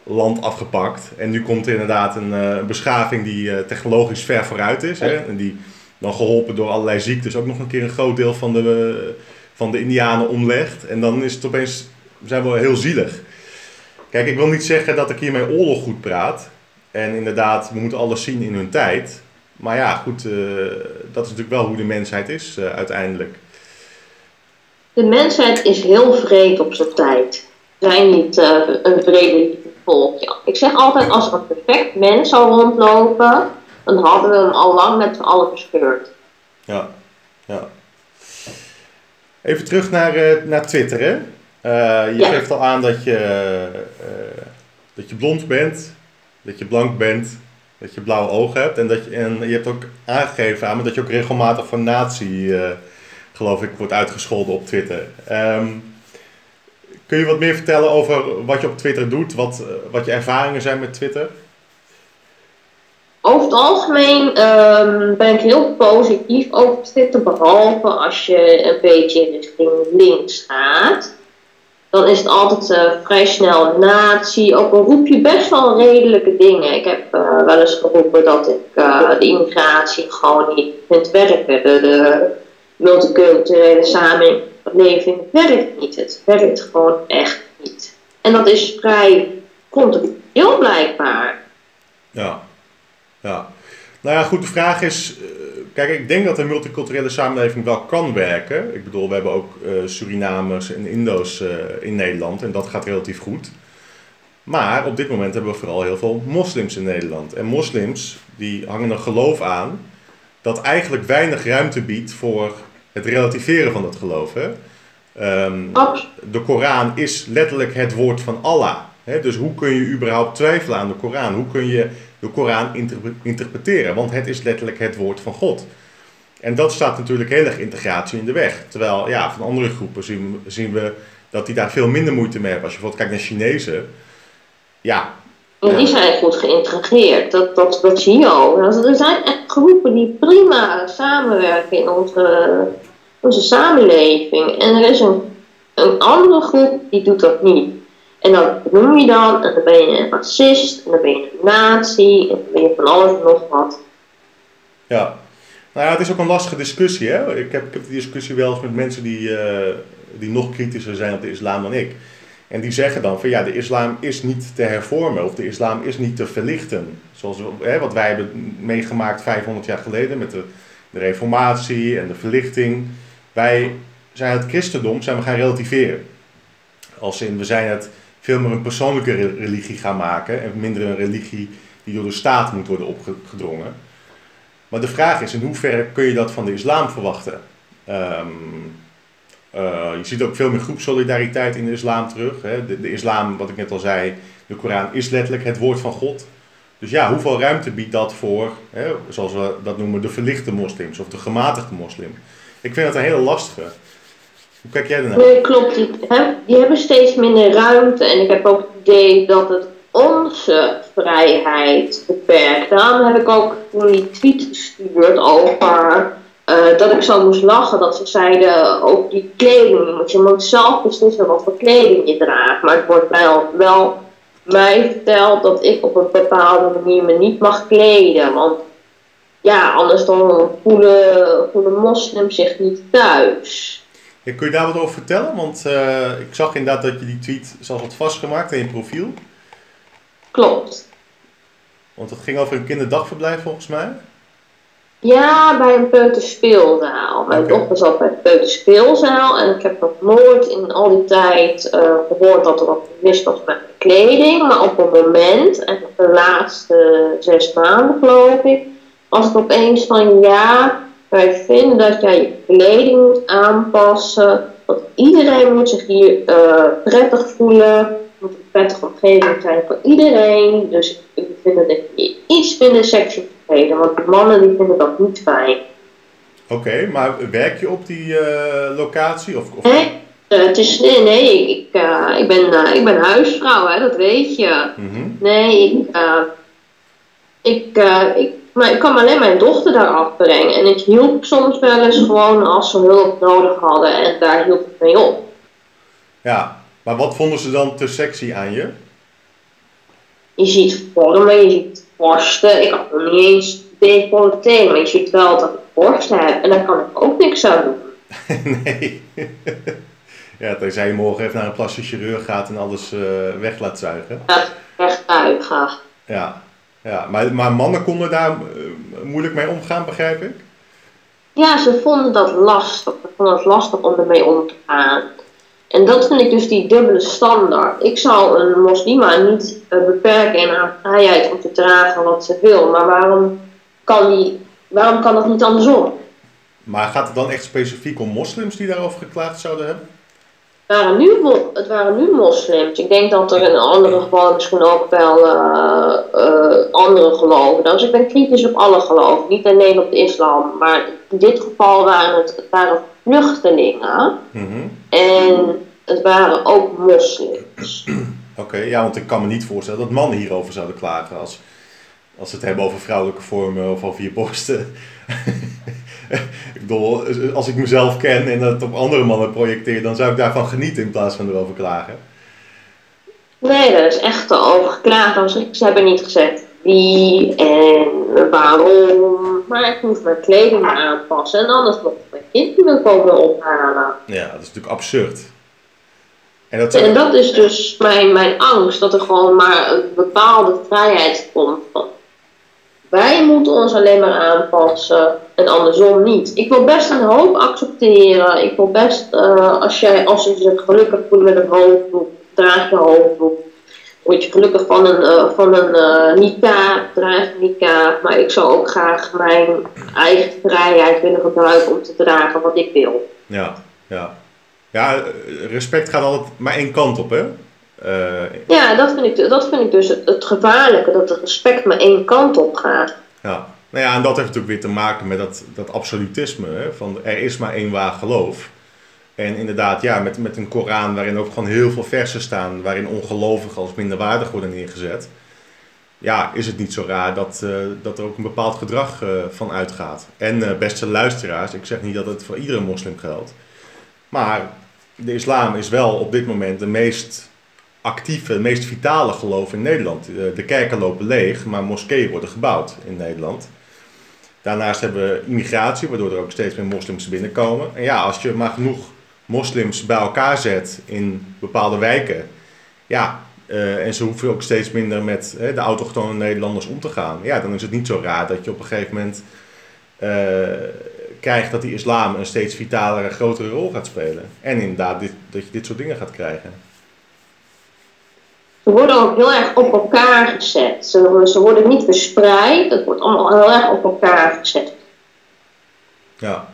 land afgepakt. En nu komt er inderdaad een, uh, beschaving die uh, technologisch ver vooruit is. Hè? En die dan geholpen door allerlei ziektes ook nog een keer een groot deel van de van de Indianen omlegt. En dan is het opeens, zijn we heel zielig. Kijk, ik wil niet zeggen dat ik hiermee oorlog goed praat. En inderdaad, we moeten alles zien in hun tijd. Maar ja, goed, uh, dat is natuurlijk wel hoe de mensheid is uh, uiteindelijk. De mensheid is heel vreed op zijn tijd. We zijn niet uh, een vrede volkje. Ik zeg altijd, als er een perfect mens zou rondlopen, dan hadden we hem al lang met z'n allen verscheurd. Ja, ja. Even terug naar, uh, naar Twitter. Hè? Uh, je geeft al aan dat je, uh, dat je blond bent, dat je blank bent, dat je blauwe ogen hebt. En, dat je, en je hebt ook aangegeven aan me dat je ook regelmatig van nazi, geloof ik, wordt uitgescholden op Twitter. Um, kun je wat meer vertellen over wat je op Twitter doet, wat, wat je ervaringen zijn met Twitter? over het algemeen um, ben ik heel positief over Twitter, behalve als je een beetje richting links gaat. Dan is het altijd uh, vrij snel nazi, ook al roep je best wel redelijke dingen. Ik heb uh, wel eens geroepen dat ik de immigratie gewoon niet vind werken. De, de multiculturele samenleving werkt niet. Het werkt gewoon echt niet. En dat is vrij controversieel blijkbaar. Ja. Ja. Nou ja, goed, de vraag is. Uh, kijk, ik denk dat een multiculturele samenleving wel kan werken. Ik bedoel, we hebben ook uh, Surinamers en Indo's uh, in Nederland en dat gaat relatief goed. Maar op dit moment hebben we vooral heel veel moslims in Nederland. En moslims die hangen een geloof aan dat eigenlijk weinig ruimte biedt voor het relativeren van dat geloof. Hè? Um, de Koran is letterlijk het woord van Allah. Hè? Dus hoe kun je überhaupt twijfelen aan de Koran? Hoe kun je de Koran interpreteren. Want het is letterlijk het woord van God. En dat staat natuurlijk heel erg integratie in de weg. Terwijl ja, van andere groepen zien, zien we dat die daar veel minder moeite mee hebben. Als je bijvoorbeeld kijkt naar Chinezen. Ja. Die zijn goed geïntegreerd. Dat, dat, dat zie je ook. Er zijn echt groepen die prima samenwerken in onze, onze samenleving. En er is een, een andere groep die doet dat niet. En dan noem je dan, en dan ben je een racist, en dan ben je een nazi, en dan ben je van alles en nog wat. Ja. Nou ja, het is ook een lastige discussie. Hè? Ik, heb, ik heb die discussie wel eens met mensen die, uh, die nog kritischer zijn op de islam dan ik. En die zeggen dan van ja, de islam is niet te hervormen of de islam is niet te verlichten. Zoals hè, wat wij hebben meegemaakt 500 jaar geleden met de, de reformatie en de verlichting. Wij zijn het christendom zijn we gaan relativeren. Als in, we zijn het veel meer een persoonlijke religie gaan maken en minder een religie die door de staat moet worden opgedrongen. Maar de vraag is, in hoeverre kun je dat van de islam verwachten? Um, uh, je ziet ook veel meer groepsolidariteit in de islam terug. Hè. De, de, islam, wat ik net al zei, de Koran is letterlijk het woord van God. Dus ja, hoeveel ruimte biedt dat voor, hè, zoals we dat noemen, de verlichte moslims of de gematigde moslim? Ik vind dat een hele lastige. Hoe kijk jij ernaar? Nee, klopt. Die, die hebben steeds minder ruimte. En ik heb ook het idee dat het onze vrijheid beperkt. Daarom heb ik ook toen die tweet gestuurd over uh, dat ik zo moest lachen. Dat ze zeiden over die kleding. Want je moet zelf beslissen wat voor kleding je draagt. Maar het wordt wel, wel mij verteld dat ik op een bepaalde manier me niet mag kleden. Want ja, anders dan voelen, voelen moslims zich niet thuis. Ja, kun je daar wat over vertellen? Want eh, ik zag inderdaad dat je die tweet zelfs had vastgemaakt in je profiel. Klopt. Want het ging over een kinderdagverblijf volgens mij. Ja, bij een peuterspeelzaal. Mijn dochter zat bij een peuterspeelzaal en ik heb nog nooit in al die tijd eh, gehoord dat er wat mis was met mijn kleding. Maar op een moment, en de laatste zes maanden geloof ik, was het opeens van ja, wij vinden dat jij je kleding moet aanpassen. Want iedereen moet zich hier eh, prettig voelen. Het moet een prettige omgeving zijn voor iedereen. Dus ik vind dat je je iets minder sexy Want die mannen die vinden dat niet fijn. Oké, maar werk je op die eh, locatie? Of, of... Nee, eh, het is, nee, nee ik, eh, ik, ben, ik ben huisvrouw, hè, dat weet je. Mhm. Nee, ik, ik, ik, maar ik kan alleen mijn dochter daar afbrengen. En ik hielp soms wel eens gewoon als ze hulp nodig hadden. En daar hielp ik mee op. Ja, maar wat vonden ze dan te sexy aan je? Je ziet vormen, je ziet borsten. Ik had nog niet eens decolleté, maar je ziet wel dat ik borsten heb. En daar kan ik ook niks aan doen. nee. ja, tenzij je morgen even naar een plastic chirurg gaat en alles eh, weg laat zuigen. Echt uit ga. Ja, ja. Maar, maar mannen konden daar eh, moeilijk mee omgaan, begrijp ik? Ja, ze vonden dat lastig. Ze vonden het lastig om ermee om te gaan. En dat vind ik dus die dubbele standaard. Ik zou een moslima niet eh, beperken in haar vrijheid om te dragen wat ze wil. Maar waarom kan, die, waarom kan dat niet andersom? Maar gaat het dan echt specifiek om moslims die daarover geklaagd zouden hebben? Het waren nu, het waren nu moslims. Ik denk dat er in andere gevallen misschien ook wel eh, eh, andere geloven. Dus ik ben kritisch op alle geloven, niet alleen op de islam. Maar in dit geval waren het, het waren vluchtelingen Mhm. en het waren ook moslims. Oké, ja, want ik kan me niet voorstellen dat mannen hierover zouden klagen als, als ze het hebben over vrouwelijke vormen of over je borsten. ik bedoel, als ik mezelf ken en dat op andere mannen projecteer, dan zou ik daarvan genieten in plaats van erover klagen. Nee, daar is echt over geklaagd. Ik- Ze hebben niet gezegd wie en waarom. Maar ik moest mijn kleding aanpassen en anders mocht mijn kind me komen ophalen. Ja, dat is natuurlijk absurd. En dat En dat is dus mijn, mijn angst, dat er gewoon maar een bepaalde vrijheid komt. Van, wij moeten ons alleen maar aanpassen en andersom niet. Ik wil best een hoop accepteren. Ik wil best, eh, als, jij, als je zich gelukkig voelt met een hoofddoek, draag je hoofddoek. Word je gelukkig van een, eh van een eh niqab, draag je niqab. Maar ik zou ook graag mijn eigen vrijheid willen gebruiken om te dragen wat ik wil. Ja, ja. Ja, respect gaat altijd maar één kant op, hè? Eh, Ja, dat vind ik, dat vind ik dus het, gevaarlijke, dat het respect maar één kant op gaat. Ja, nou ja, en dat heeft natuurlijk weer te maken met dat, dat absolutisme. Hè? Van er is maar één waar geloof. En inderdaad, ja, met, met een Koran waarin ook gewoon heel veel versen staan, waarin ongelovigen als minderwaardig worden neergezet. Ja, is het niet zo raar dat, eh, dat er ook een bepaald gedrag eh, van uitgaat. En beste luisteraars, ik zeg niet dat het voor iedere moslim geldt. Maar de islam is wel op dit moment de meest actieve, de meest vitale geloof in Nederland. Eh, De kerken lopen leeg, maar moskeeën worden gebouwd in Nederland. Daarnaast hebben we immigratie, waardoor er ook steeds meer moslims binnenkomen. En ja, als je maar genoeg moslims bij elkaar zet in bepaalde wijken, ja, eh, en ze hoeven ook steeds minder met de autochtone Nederlanders om te gaan, ja, dan is het niet zo raar dat je op een gegeven moment eh, krijgt dat die islam een steeds vitalere, grotere rol gaat spelen. En inderdaad, dit, dat je dit soort dingen gaat krijgen. Ze worden ook heel erg op elkaar gezet. Ze, ze worden niet verspreid, het wordt allemaal heel erg op elkaar gezet. Ja,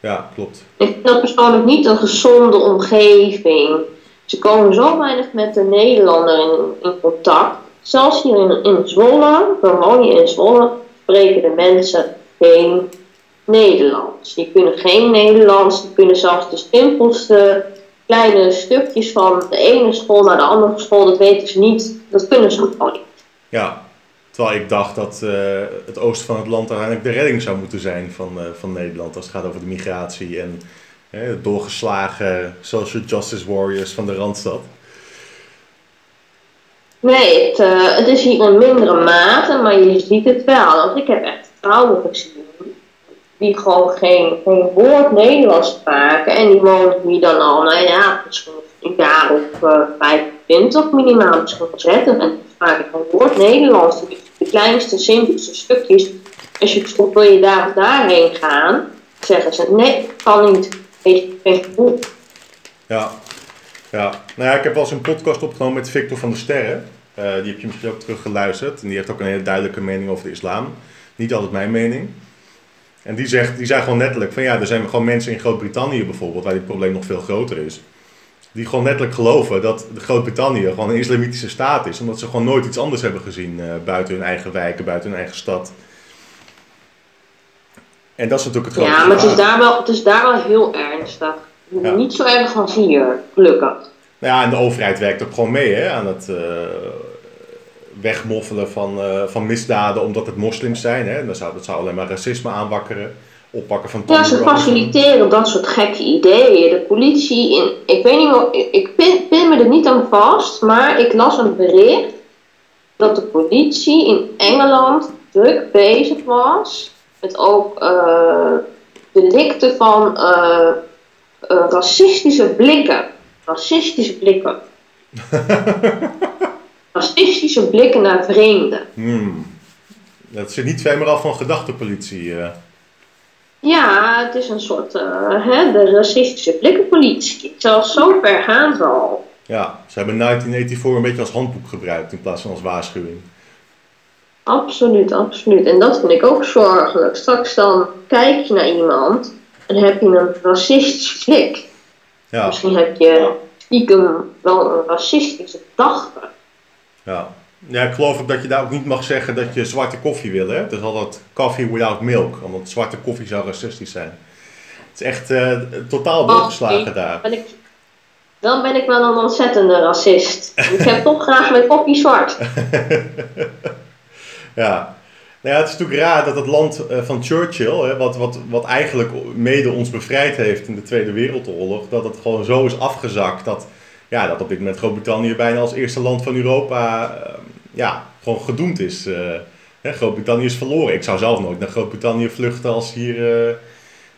ja klopt. Ik vind dat persoonlijk niet een gezonde omgeving. Ze komen zo weinig met de Nederlander in, in contact. Zelfs hier in, in Zwolle, we wonen in Zwolle, spreken de mensen geen Nederlands. Die kunnen geen Nederlands, die kunnen zelfs de simpelste kleine stukjes van de ene school naar de andere school, dat weten ze niet. Dat kunnen ze gewoon niet. Ja, terwijl ik dacht dat eh, het oosten van het land uiteindelijk de redding zou moeten zijn van, eh, van Nederland als het gaat over de migratie en de doorgeslagen social justice warriors van de Randstad. Nee, het, eh, het is hier in mindere mate, maar je ziet het wel. Want ik heb echt vrouwen gezien die gewoon geen, geen woord Nederlands spraken. En die wonen hier dan al, nou ja, misschien een jaar of uh, 25 minimaal, misschien 30. En die spraken geen woord Nederlands. De kleinste, simpelste stukjes. Als je vroeg, wil je daar of daarheen gaan? Zeggen ze, nee, kan niet. Geen. Ja. Ja, nou ja, ik heb wel eens een podcast opgenomen met Victor van der Sterren. Uh, die heb je misschien ook teruggeluisterd. En die heeft ook een hele duidelijke mening over de islam. Niet altijd mijn mening. En die, zegt, die zei gewoon letterlijk van ja, er zijn gewoon mensen in Groot-Brittannië bijvoorbeeld, waar dit probleem nog veel groter is. Die gewoon letterlijk geloven dat Groot-Brittannië gewoon een islamitische staat is. Omdat ze gewoon nooit iets anders hebben gezien uh, buiten hun eigen wijken, buiten hun eigen stad. En dat is natuurlijk het grote Ja, maar het is, daar wel, het is daar wel heel ernstig. Ja. Niet zo erg van hier, gelukkig. Nou ja, en de overheid werkt ook gewoon mee hè, aan het uh, wegmoffelen van, uh, van misdaden omdat het moslims zijn. Hè. Dat, zou, dat zou alleen maar racisme aanwakkeren. Oppakken van Ja, ze faciliteren dat soort gekke ideeën. De politie, in, ik weet niet meer, ik pin, pin me er niet aan vast, maar ik las een bericht dat de politie in Engeland druk bezig was met ook uh, delicten van uh, racistische blikken. Racistische blikken. racistische blikken naar vreemden. Hmm. Dat zit niet meer af van gedachtenpolitie. Uh. Ja, het is een soort uh, hè, de racistische blikkenpolitie. Zelfs zo ver gaan ze al. Ja, ze hebben 1984 een beetje als handboek gebruikt in plaats van als waarschuwing. Absoluut, absoluut. En dat vind ik ook zorgelijk. Straks dan kijk je naar iemand en heb je een racistische blik. Ja. Misschien heb je stiekem wel een racistische gedachte. Ja. ja, ik geloof ook dat je daar ook niet mag zeggen dat je zwarte koffie wil. Hè? Het is altijd coffee without milk, omdat zwarte koffie zou racistisch zijn. Het is echt uh, totaal doorgeslagen nee, daar. Ben ik, dan ben ik wel een ontzettende racist. ik heb toch graag mijn koffie zwart. ja. Nou ja, het is natuurlijk raar dat het land van Churchill, hè, wat, wat, wat eigenlijk mede ons bevrijd heeft in de Tweede Wereldoorlog, dat het gewoon zo is afgezakt dat, ja, dat op dit moment Groot-Brittannië bijna als eerste land van Europa uh, ja, gewoon gedoemd is. Uh, Groot-Brittannië is verloren. Ik zou zelf nooit naar Groot-Brittannië vluchten als hier uh,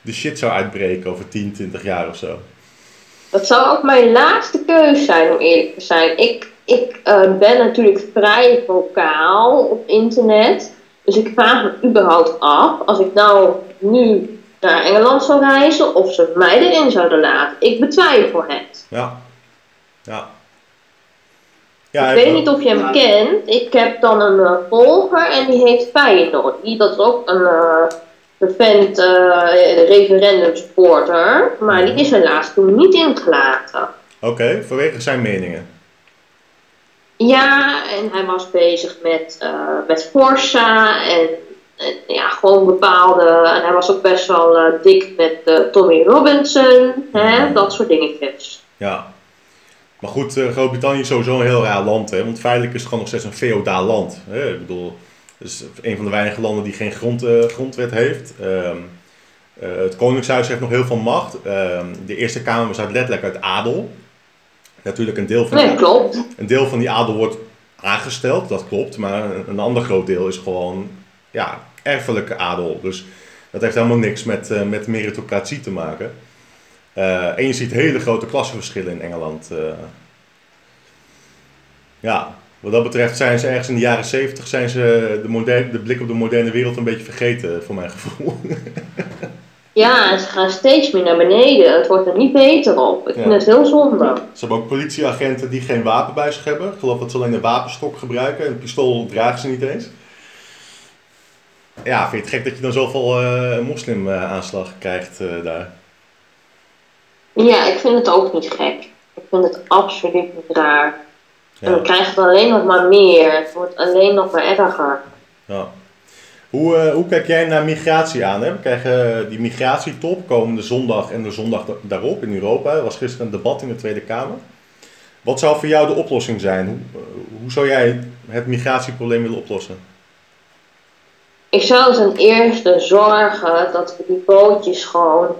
de shit zou uitbreken over 10, 20 jaar of zo. Dat zou ook mijn laatste keus zijn, om eerlijk te zijn. Ik, ik ben natuurlijk vrij vocaal op internet. Dus ik vraag me überhaupt af, als ik nou nu naar Engeland zou reizen, of ze mij erin zouden laten. Ik betwijfel het. Ja. Ja. ja ik weet niet of je hem ja. kent. Ik heb dan een uh, volger en die heet Feyenoord. Die dat is ook een uh, uh, referendum supporter. Maar die is helaas toen niet ingelaten. Oké, okay, vanwege zijn meningen. Ja, en hij was bezig met, uh, met Forza en, en, ja, gewoon bepaalde. En hij was ook best wel uh, dik met uh, Tommy Robinson, hè, dat soort dingetjes. Ja, maar goed, Groot-Brittannië is sowieso een heel raar land, hè, want feitelijk is het gewoon nog steeds een feodaal land. Hè. Ik bedoel, het is een van de weinige landen die geen grond, grondwet heeft. Um, het Koningshuis heeft nog heel veel macht. Um, de Eerste Kamer bestaat letterlijk uit adel. Natuurlijk, een deel, van nee, klopt. een deel van die adel wordt aangesteld, dat klopt. Maar een, een ander groot deel is gewoon ja, erfelijke adel. Dus dat heeft helemaal niks met, uh, met meritocratie te maken. Uh, en je ziet hele grote klassenverschillen in Engeland. Uh, ja, wat dat betreft zijn ze ergens in de jaren zeventig zijn ze de, moderne, de blik op de moderne wereld een beetje vergeten, voor mijn gevoel. Ja, ze gaan steeds meer naar beneden. Het wordt er niet beter op. Ik vind ja. het heel zonde. Ze hebben ook politieagenten die geen wapen bij zich hebben. Ik geloof dat ze alleen een wapenstok gebruiken. Een pistool dragen ze niet eens. Ja, vind je het gek dat je dan zoveel uh, moslimaanslag krijgt uh, daar? Ja, ik vind het ook niet gek. Ik vind het absoluut niet raar. Ja. En dan krijgt het alleen nog maar meer. Het wordt alleen nog maar erger. Ja. Hoe, uh, hoe kijk jij naar migratie aan? Hè? We krijgen die migratietop komende zondag en de zondag daarop in Europa. Er was gisteren een debat in de Tweede Kamer. Wat zou voor jou de oplossing zijn? Hoe, uh, hoe zou jij het migratieprobleem willen oplossen? Ik zou ten eerste zorgen dat we die bootjes gewoon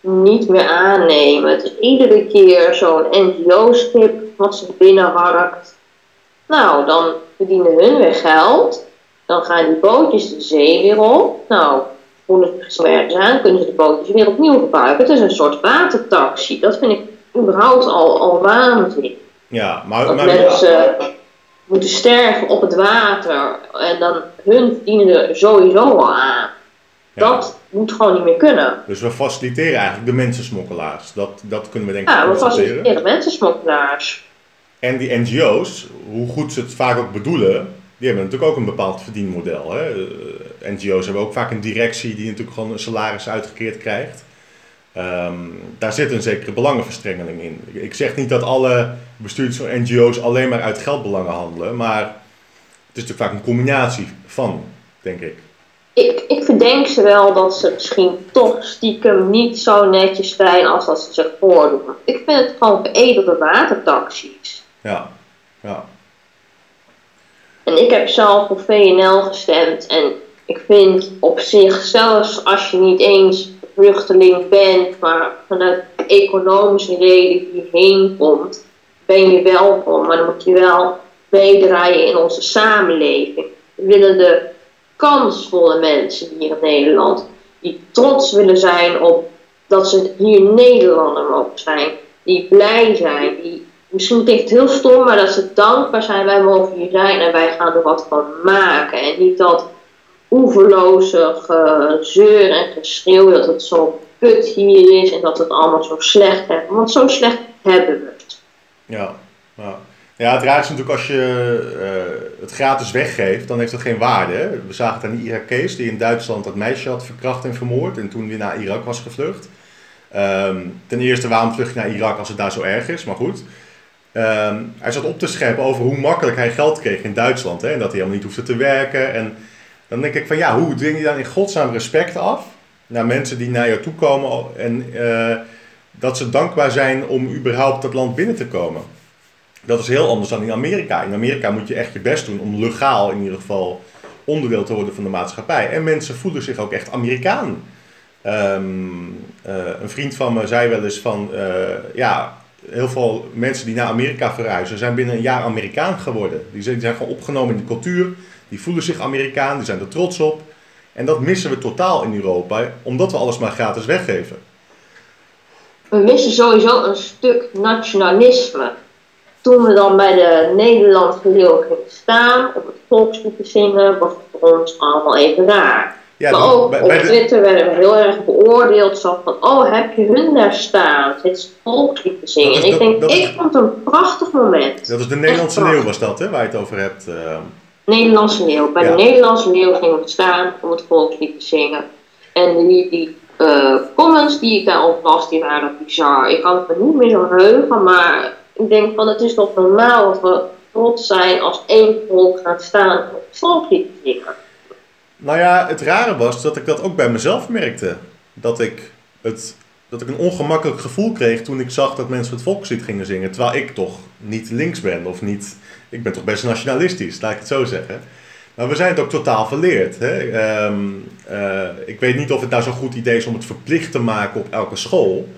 niet meer aannemen. Het is iedere keer zo'n NGO-schip wat ze binnenharkt. Nou, dan verdienen hun weer geld. Dan gaan die bootjes de zee weer op. Nou, voelen zich zwaar aan, kunnen ze de bootjes weer opnieuw gebruiken. Het is een soort watertaxi. Dat vind ik überhaupt al, al waanzin. Ja, maar, Dat maar mensen moeten sterven op het water en dan hun verdienen er sowieso al aan. Dat moet gewoon niet meer kunnen. Dus we faciliteren eigenlijk de mensensmokkelaars. Dat, dat kunnen we denk ik Ja, we faciliteren mensensmokkelaars. En die NGO's, hoe goed ze het vaak ook bedoelen, die hebben natuurlijk ook een bepaald verdienmodel. Hè? Eh, NGO's hebben ook vaak een directie die natuurlijk gewoon een salaris uitgekeerd krijgt. Ehm, daar zit een zekere belangenverstrengeling in. Ik- Ik zeg niet dat alle bestuurders van NGO's alleen maar uit geldbelangen handelen, maar het is natuurlijk vaak een combinatie van, denk ik. Ik, ik verdenk ze wel dat ze misschien toch stiekem niet zo netjes zijn als dat ze zich voordoen. Ik vind het gewoon veredelde watertaxis. Ja, ja, En ik heb zelf voor VNL gestemd. En ik vind op zich, zelfs als je niet eens vluchteling bent, maar vanuit economische reden hierheen komt, ben je welkom. Maar dan moet je wel meedraaien in onze samenleving. We willen de kansvolle mensen hier in Nederland, die trots willen zijn op dat ze hier Nederlander mogen zijn, die blij zijn, die misschien klinkt het heel stom, maar dat ze dankbaar zijn, wij mogen hier zijn en wij gaan er wat van maken. En niet dat oeverloze gezeur en geschreeuw dat het zo kut hier is en dat het allemaal zo slecht hebben. Want zo slecht hebben we het. Ja, ja. Ja, het raar is natuurlijk als je eh, het gratis weggeeft, dan heeft het geen waarde. We zagen het aan die Irakees die in Duitsland dat meisje had verkracht en vermoord en toen weer naar Irak was gevlucht. Ehm, ten eerste, waarom vlucht je naar Irak als het daar zo erg is? Maar goed. Ehm, hij zat op te scheppen over hoe makkelijk hij geld kreeg in Duitsland. Hè? En dat hij helemaal niet hoefde te werken. En dan denk ik van ja, hoe dwing je dan in godsnaam respect af naar mensen die naar jou toe komen en eh, dat ze dankbaar zijn om überhaupt dat land binnen te komen. Dat is heel anders dan in Amerika. In Amerika moet je echt je best doen om legaal in ieder geval onderdeel te worden van de maatschappij. En mensen voelen zich ook echt Amerikaan. Ehm, eh, een vriend van me zei wel eens van, eh, ja, heel veel mensen die naar Amerika verhuizen zijn binnen een jaar Amerikaan geworden. Die die zijn gewoon opgenomen in de cultuur, die voelen zich Amerikaan, die zijn er trots op. En dat missen we totaal in Europa, omdat we alles maar gratis weggeven. We missen sowieso een stuk nationalisme. Toen we dan bij de Nederlandse leeuw gingen staan, op het volkslied te zingen, was het voor ons allemaal even raar. Ja, maar ook bij- op de- Twitter werden we heel erg beoordeeld. Zo van, oh, heb je hun daar staan? Het is volkslied te zingen. Is- en ik dat- denk, dat is- ik vond het een prachtig moment. Dat is de Nederlandse leeuw was dat, hè, waar je het over hebt. ehm. Nederlandse leeuw. Bij Ja. de Nederlandse leeuw gingen we staan om het volkslied te zingen. En die, die eh, comments die ik daarop las, die waren bizar. Ik kan het me niet meer zo heugen, maar ik denk van het is toch normaal dat we trots zijn als één volk gaan staan om het volkslied te zingen. Nou ja, het rare was dat ik dat ook bij mezelf merkte. Dat ik, het, dat ik een ongemakkelijk gevoel kreeg toen ik zag dat mensen het volkslied gingen zingen. Terwijl ik toch niet links ben of niet... Ik ben toch best nationalistisch, laat ik het zo zeggen. Maar we zijn het ook totaal verleerd. Hè? Ehm, eh, ik weet niet of het nou zo'n goed idee is om het verplicht te maken op elke school.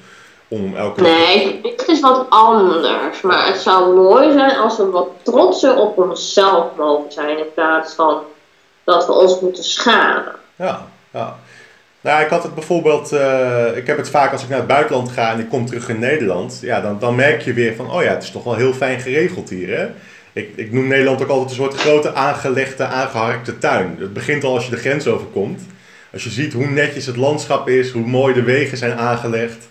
Om elke... Nee, het is wat anders. Maar het zou mooi zijn als we wat trotser op onszelf mogen zijn in plaats van dat we ons moeten schamen. Ja, ja. Nou, ik had het bijvoorbeeld, eh, ik heb het vaak als ik naar het buitenland ga en ik kom terug in Nederland, ja, dan, dan merk je weer van, oh ja, het is toch wel heel fijn geregeld hier, hè? Ik, ik noem Nederland ook altijd een soort grote aangelegde, aangeharkte tuin. Het begint al als je de grens overkomt. Als je ziet hoe netjes het landschap is, hoe mooi de wegen zijn aangelegd.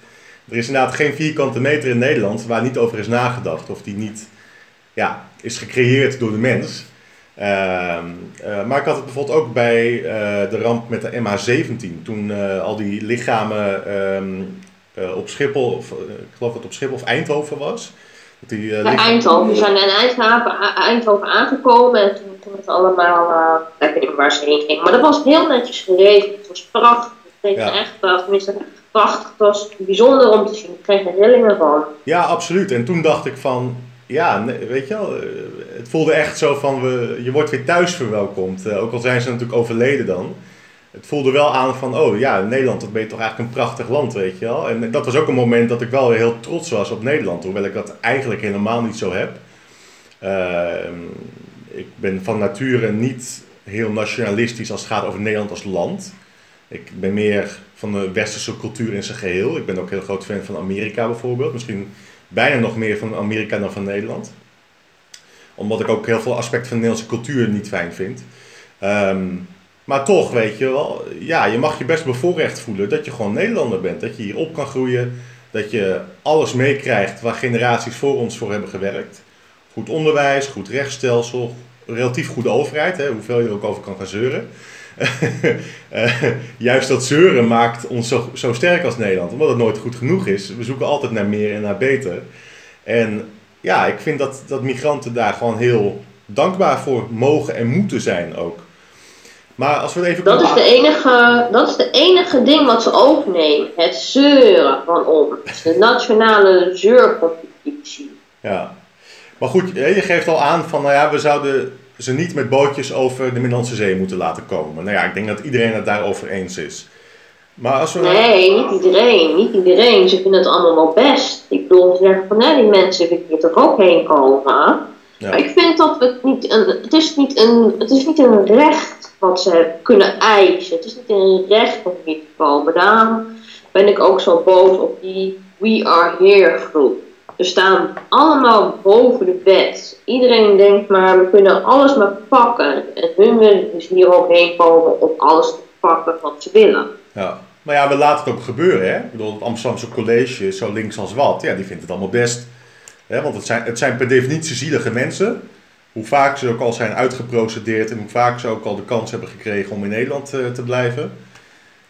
Er is inderdaad geen vierkante meter in Nederland waar niet over is nagedacht of die niet ja, is gecreëerd door de mens. Ehm, eh, maar ik had het bijvoorbeeld ook bij eh, de ramp met de MH17. Toen eh, al die lichamen ehm, eh, op Schiphol, of, ik geloof dat het op Schiphol of Eindhoven was. Dat die, Bij Eindhoven. We zijn in Eindhoven, aangekomen en toen, toen het allemaal, ik weet niet waar ze heen gingen, maar dat was heel netjes geregeld. Het was prachtig. Het deed Ja. echt, tenminste, prachtig. Het was bijzonder om te zien. Ik kreeg er rillingen van. Ja, absoluut. En toen dacht ik van, ja, weet je wel, eh, het voelde echt zo van, we, je wordt weer thuis verwelkomd. Eh, ook al zijn ze natuurlijk overleden dan. Het voelde wel aan van, oh ja, Nederland, dat ben je toch eigenlijk een prachtig land, weet je wel. En dat was ook een moment dat ik wel heel trots was op Nederland, hoewel ik dat eigenlijk helemaal niet zo heb. Ehm, ik ben van nature niet heel nationalistisch als het gaat over Nederland als land. Ik ben meer van de westerse cultuur in zijn geheel. Ik ben ook heel groot fan van Amerika bijvoorbeeld. Misschien bijna nog meer van Amerika dan van Nederland. Omdat ik ook heel veel aspecten van de Nederlandse cultuur niet fijn vind. Ehm, maar toch, weet je wel, ja, je mag je best bevoorrecht voelen dat je gewoon Nederlander bent. Dat je hier op kan groeien. Dat je alles meekrijgt waar generaties voor ons voor hebben gewerkt. Goed onderwijs, goed rechtsstelsel, relatief goede overheid, hè, hoeveel je er ook over kan gaan zeuren. Uh, juist dat zeuren maakt ons zo, zo sterk als Nederland, omdat het nooit goed genoeg is. We zoeken altijd naar meer en naar beter. En ja, ik vind dat, dat migranten daar gewoon heel dankbaar voor mogen en moeten zijn ook. Maar als we even dat, is de enige, dat is de enige ding wat ze overnemen. Het zeuren van ons. De nationale zeurcompetitie. Ja. Maar goed, je geeft al aan van, nou ja, we zouden ze niet met bootjes over de Middellandse Zee moeten laten komen. Nou ja, ik denk dat iedereen het daarover eens is. Maar als we... Nee, niet iedereen. Niet iedereen. Ze vinden het allemaal wel best. Ik bedoel, ze zeggen van, nee, die mensen willen hier toch ook heen komen. Ja. Maar ik vind dat het niet een, het is niet een, het is niet een recht wat ze kunnen eisen. Het is niet een recht om hier te komen. Daarom ben ik ook zo boos op die We Are Here groep. We staan allemaal boven de wet. Iedereen denkt maar, we kunnen alles maar pakken. En hun willen dus hier ook heen komen om alles te pakken wat ze willen. Ja, maar ja, we laten het ook gebeuren. Hè? Ik bedoel, het Amsterdamse college, zo links als wat, ja, die vindt het allemaal best. Hè? Want het zijn, het zijn per definitie zielige mensen. Hoe vaak ze ook al zijn uitgeprocedeerd en hoe vaak ze ook al de kans hebben gekregen om in Nederland uh, te blijven.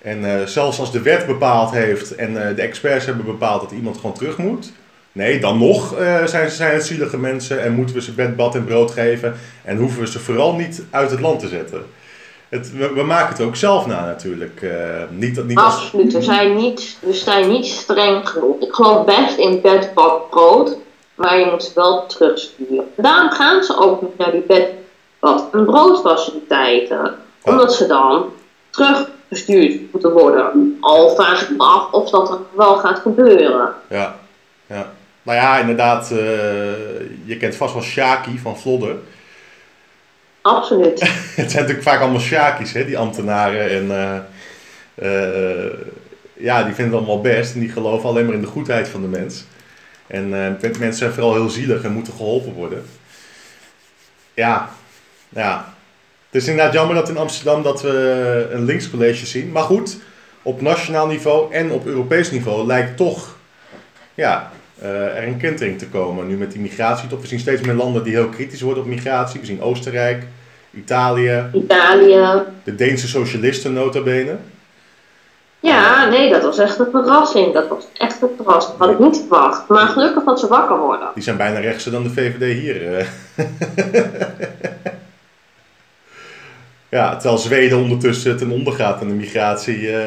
En uh, zelfs als de wet bepaald heeft en uh, de experts hebben bepaald dat iemand gewoon terug moet, Nee, dan nog uh, zijn, zijn het zielige mensen en moeten we ze bed, bad en brood geven. En hoeven we ze vooral niet uit het land te zetten. Het, we, we, maken het ook zelf na natuurlijk. Uh, niet, niet Absoluut, we zijn niet, we zijn niet streng genoeg. Ik geloof best in bed, bad, brood. Maar je moet ze wel terugsturen. Daarom gaan ze ook niet naar die bed, bad en broodfaciliteiten. Omdat ze dan teruggestuurd moeten worden. Al vraag ik me af of dat er wel gaat gebeuren. Ja, ja. Nou ja, inderdaad, uh, je kent vast wel Shaki van Vlodder. Absoluut. het zijn natuurlijk vaak allemaal Shakis, hè, die ambtenaren. En uh, uh, ja, die vinden het allemaal best en die geloven alleen maar in de goedheid van de mens. En mensen zijn vooral heel zielig en moeten geholpen worden. Ja, ja. Het is inderdaad jammer dat in Amsterdam dat we een linkscollege zien. Maar goed, op nationaal niveau en op Europees niveau lijkt toch ja, er een kentering te komen. Nu met die migratietop. We zien steeds meer landen die heel kritisch worden op migratie. We zien Oostenrijk, Italië. Italië. De Deense socialisten nota bene. Ja, nee, dat was echt een verrassing. Dat was echt een verrassing. Dat had ik niet verwacht. Maar gelukkig dat ze wakker worden. Die zijn bijna rechtser dan de VVD hier. Eh. ja, terwijl Zweden ondertussen ten onder gaat aan de migratie, uh,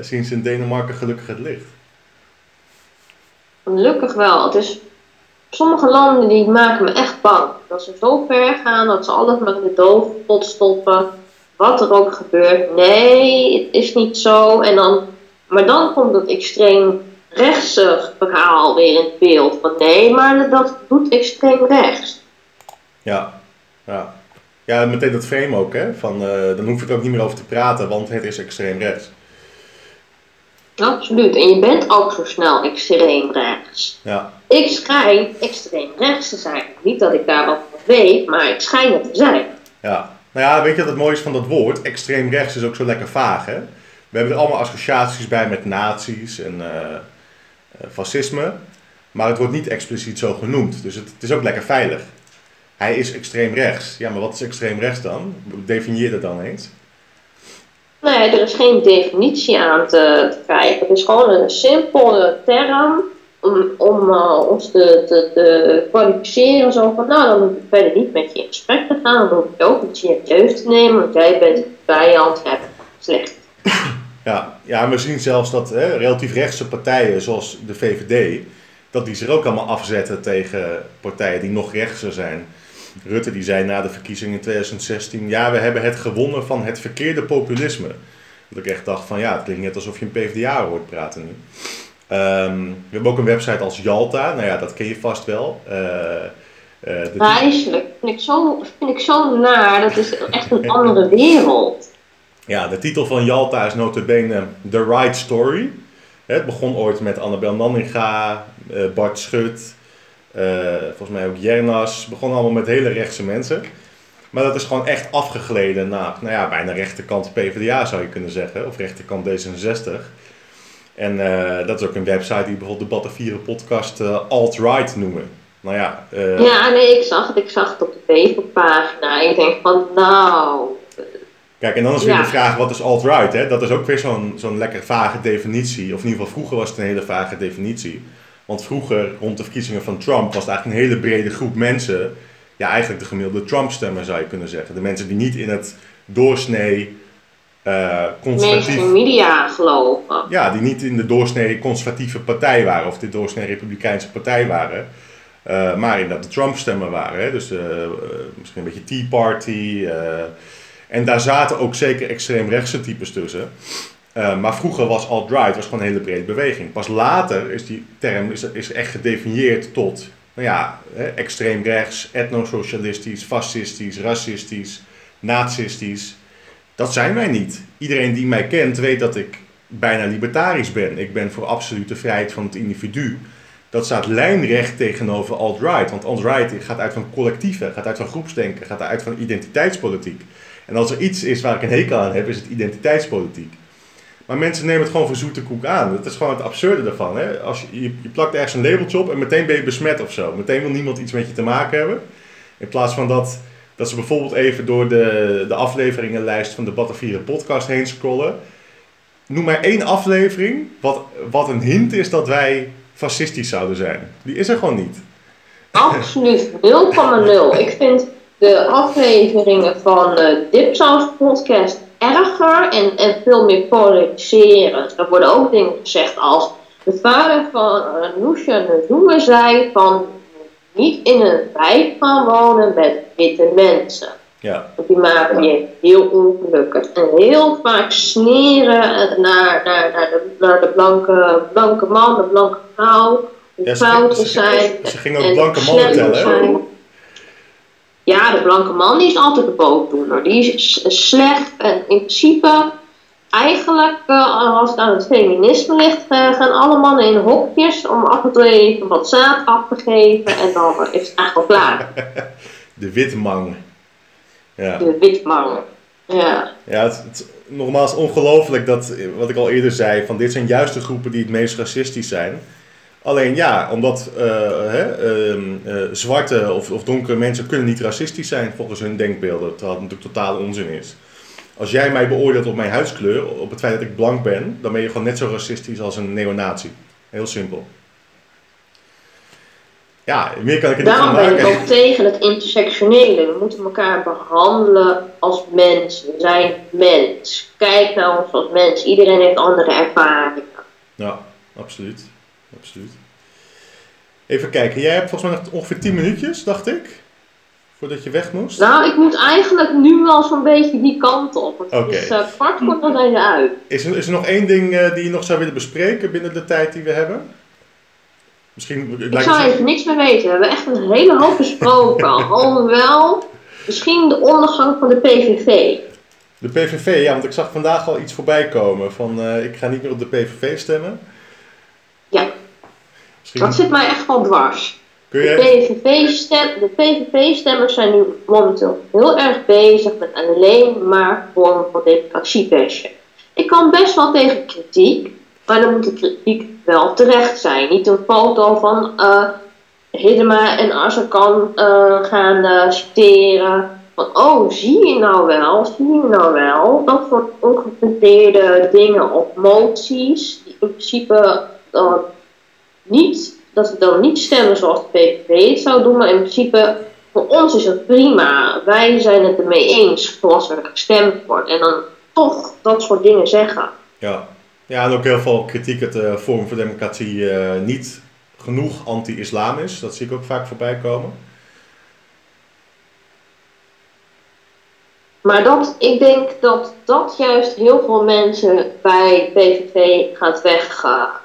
zien ze in Denemarken gelukkig het licht. Gelukkig wel. Het is, sommige landen die maken me echt bang. Dat ze zo ver gaan dat ze alles met de doofpot stoppen. Wat er ook gebeurt. Nee, het is niet zo. En dan, maar dan komt het extreem rechtse verhaal weer in beeld. Van nee, maar dat doet extreem rechts. Ja, ja. Ja, meteen dat frame ook, hè? Van, uh, dan hoef ik ook niet meer over te praten, want het is extreem rechts. Absoluut. En je bent ook zo snel extreem rechts. Ja. Ik schijn extreem rechts te zijn. Niet dat ik daar wat van weet, maar ik schijn het te zijn. Ja. Nou ja, weet je wat het mooie is van dat woord? Extreem rechts is ook zo lekker vaag, hè? We hebben er allemaal associaties bij met nazi's en uh, fascisme. Maar het wordt niet expliciet zo genoemd. Dus het, het, is ook lekker veilig. Hij is extreem rechts. Ja, maar wat is extreem rechts dan? Definieer dat dan eens. Nee, er is geen definitie aan te, te krijgen. Het is gewoon een simpele term om, om uh, ons te, te, te kwalificeren. Zo van, nou, dan hoef ik verder niet met je in gesprek te gaan. Dan hoef ik ook niet serieus te nemen, want jij bent vijand, hebt slecht. Ja, ja, we zien zelfs dat hè, relatief rechtse partijen, zoals de VVD, dat die zich ook allemaal afzetten tegen partijen die nog rechtser zijn. Rutte die zei na de verkiezingen in 2016, ja, we hebben het gewonnen van het verkeerde populisme. Dat ik echt dacht van ja, het klinkt net alsof je een PvdA hoort praten nu. Um, we hebben ook een website als Jalta, nou ja, dat ken je vast wel. Uh, uh, Vreselijk, vind ik, zo, vind ik zo naar, dat is echt een andere wereld. Ja, de titel van Jalta is notabene The Right Story. Het begon ooit met Annabel Nanninga, eh, Bart Schut, volgens mij ook Jernas. Begon allemaal met hele rechtse mensen. Maar dat is gewoon echt afgegleden naar, nou ja, bijna rechterkant PvdA zou je kunnen zeggen. Of rechterkant D66. En eh, dat is ook een website die bijvoorbeeld de Battenvieren podcast eh, alt-right noemen. Nou ja, eh, Ja, nee, ik zag het. Ik zag het op de Facebookpagina. Ik denk van, nou... Kijk, en dan is weer Ja. de vraag, wat is alt-right? Dat is ook weer zo'n zo'n lekker vage definitie. Of in ieder geval, vroeger was het een hele vage definitie. Want vroeger, rond de verkiezingen van Trump, was het eigenlijk een hele brede groep mensen. Ja, eigenlijk de gemiddelde Trump-stemmer zou je kunnen zeggen. De mensen die niet in het doorsnee eh conservatief... media geloven. Ja, die niet in de doorsnee conservatieve partij waren. Of de doorsnee republikeinse partij waren. eh, maar inderdaad de Trump-stemmer waren. Hè? Dus eh, misschien een beetje Tea Party. en daar zaten ook zeker extreemrechtse types tussen. Eh, maar vroeger was alt-right was gewoon een hele brede beweging. Pas later is die term is, is echt gedefinieerd tot nou ja, extreem rechts, etnosocialistisch, fascistisch, racistisch, nazistisch. Dat zijn wij niet. Iedereen die mij kent weet dat ik bijna libertarisch ben. Ik ben voor absolute vrijheid van het individu. Dat staat lijnrecht tegenover alt-right. Want alt-right gaat uit van collectieven, gaat uit van groepsdenken, gaat uit van identiteitspolitiek. En als er iets is waar ik een hekel aan heb, is het identiteitspolitiek. Maar mensen nemen het gewoon voor zoete koek aan. Dat is gewoon het absurde daarvan. Hè? Als je, je, je plakt ergens een labeltje op en meteen ben je besmet of zo. Meteen wil niemand iets met je te maken hebben. In plaats van dat, dat ze bijvoorbeeld even door de, de afleveringenlijst van de Battenvieren podcast heen scrollen. Noem maar één aflevering wat, wat een hint is dat wij fascistisch zouden zijn. Die is er gewoon niet. Absoluut 0,0. Ik vind de afleveringen van de Dipsaus podcast erger en, en veel meer polariserend. Er worden ook dingen gezegd als de vader van Anousha Nazoe zei van niet in een wijk gaan wonen met witte mensen. Ja, Want die maken je heel ongelukkig. En heel vaak sneren naar, naar, naar, de, naar de blanke, blanke man, de blanke vrouw. Hoe Ja, ze- fout ze- zijn. ze gingen ook blanke mannen tellen. Ja, de blanke man die is altijd de boosdoener. Die is slecht en in principe, eigenlijk eh, als het aan het feminisme ligt, eh, gaan alle mannen in hokjes om af en toe even wat zaad af te geven en dan eh, is het eigenlijk al klaar. de witmang. Ja. De witman. Ja. Ja, het, het, nogmaals ongelooflijk dat, eh, wat ik al eerder zei, van dit zijn juist de groepen die het meest racistisch zijn. Alleen ja, omdat eh, hè, ehm, eh, zwarte of, of donkere mensen kunnen niet racistisch zijn volgens hun denkbeelden, terwijl het natuurlijk totaal onzin is. Als jij mij beoordeelt op mijn huidskleur, op het feit dat ik blank ben, dan ben je gewoon net zo racistisch als een neonazi. Heel simpel. Ja, meer kan ik er niet van Daarom ben ik ook tegen het intersectionele. We moeten elkaar behandelen als mens. We zijn mens. Kijk naar ons als mens. Iedereen heeft andere ervaringen. Ja, absoluut. Absoluut. Even kijken, jij hebt volgens mij nog ongeveer 10 minuutjes, dacht ik, voordat je weg moest. Nou, ik moet eigenlijk nu wel zo'n beetje die kant op. Oké. het is uh, kwart voor dan zijn ze uit. Is er, is er nog één ding eh, die je nog zou willen bespreken binnen de tijd die we hebben? Misschien Ik lijkt zou het even niks meer weten. We hebben echt een hele hoop besproken. Alhoewel, misschien de ondergang van de PVV. de PVV, ja, want ik zag vandaag al iets voorbij komen van eh, ik ga niet meer op de PVV stemmen. Ja, Misschien dat zit mij echt wel dwars. kun De je... PVV-stem, de PVV-stemmers zijn nu momenteel heel erg bezig met alleen maar vormen van democratiebashen. Ik kan best wel tegen kritiek, maar dan moet de kritiek wel terecht zijn. Niet een foto van Hiddema en Azarkan eh gaan eh, citeren. Van, oh, zie je nou wel, zie je nou wel. Dat soort ongefundeerde dingen of moties, die in principe eh, niet, dat ze dan niet stemmen zoals de PVV het zou doen, maar in principe voor ons is het prima. Wij zijn het ermee eens zoals er gestemd wordt. En dan toch dat soort dingen zeggen. Ja. ja, en ook heel veel kritiek dat de Forum voor Democratie eh, niet genoeg anti-islam is. Dat zie ik ook vaak voorbij komen. Maar dat, ik denk dat dat juist heel veel mensen bij PVV gaat wegschoppen.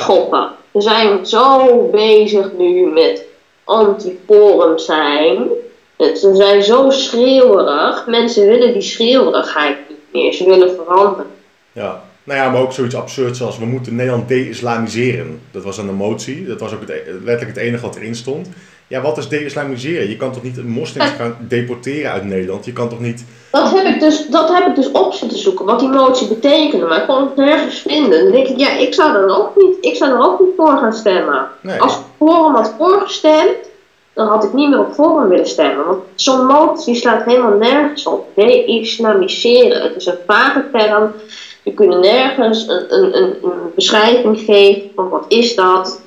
Ja. We zijn zo bezig nu met anti-forum zijn. Het- Ze zijn zo schreeuwerig. Mensen willen die schreeuwerigheid niet meer. Ze willen veranderen. Ja. Nou ja, maar ook zoiets absurds als we moeten Nederland de-islamiseren. Dat was een motie. Dat was ook het, e- letterlijk het enige wat erin stond. Ja, wat is de-islamiseren? Je kan toch niet moslims gaan deporteren uit Nederland? Je kan toch niet... Dat heb ik dus, dat heb ik dus op zitten zoeken, wat die motie betekende, maar ik kon het nergens vinden. Dan denk ik, ja, ik zou er ook niet, ik zou er ook niet voor gaan stemmen. Nee. Als Forum had voorgestemd, dan had ik niet meer op Forum willen stemmen. Want zo'n motie slaat helemaal nergens op. De-islamiseren, het is een vage term. Je kunt nergens een, een, een, een beschrijving geven van wat is dat.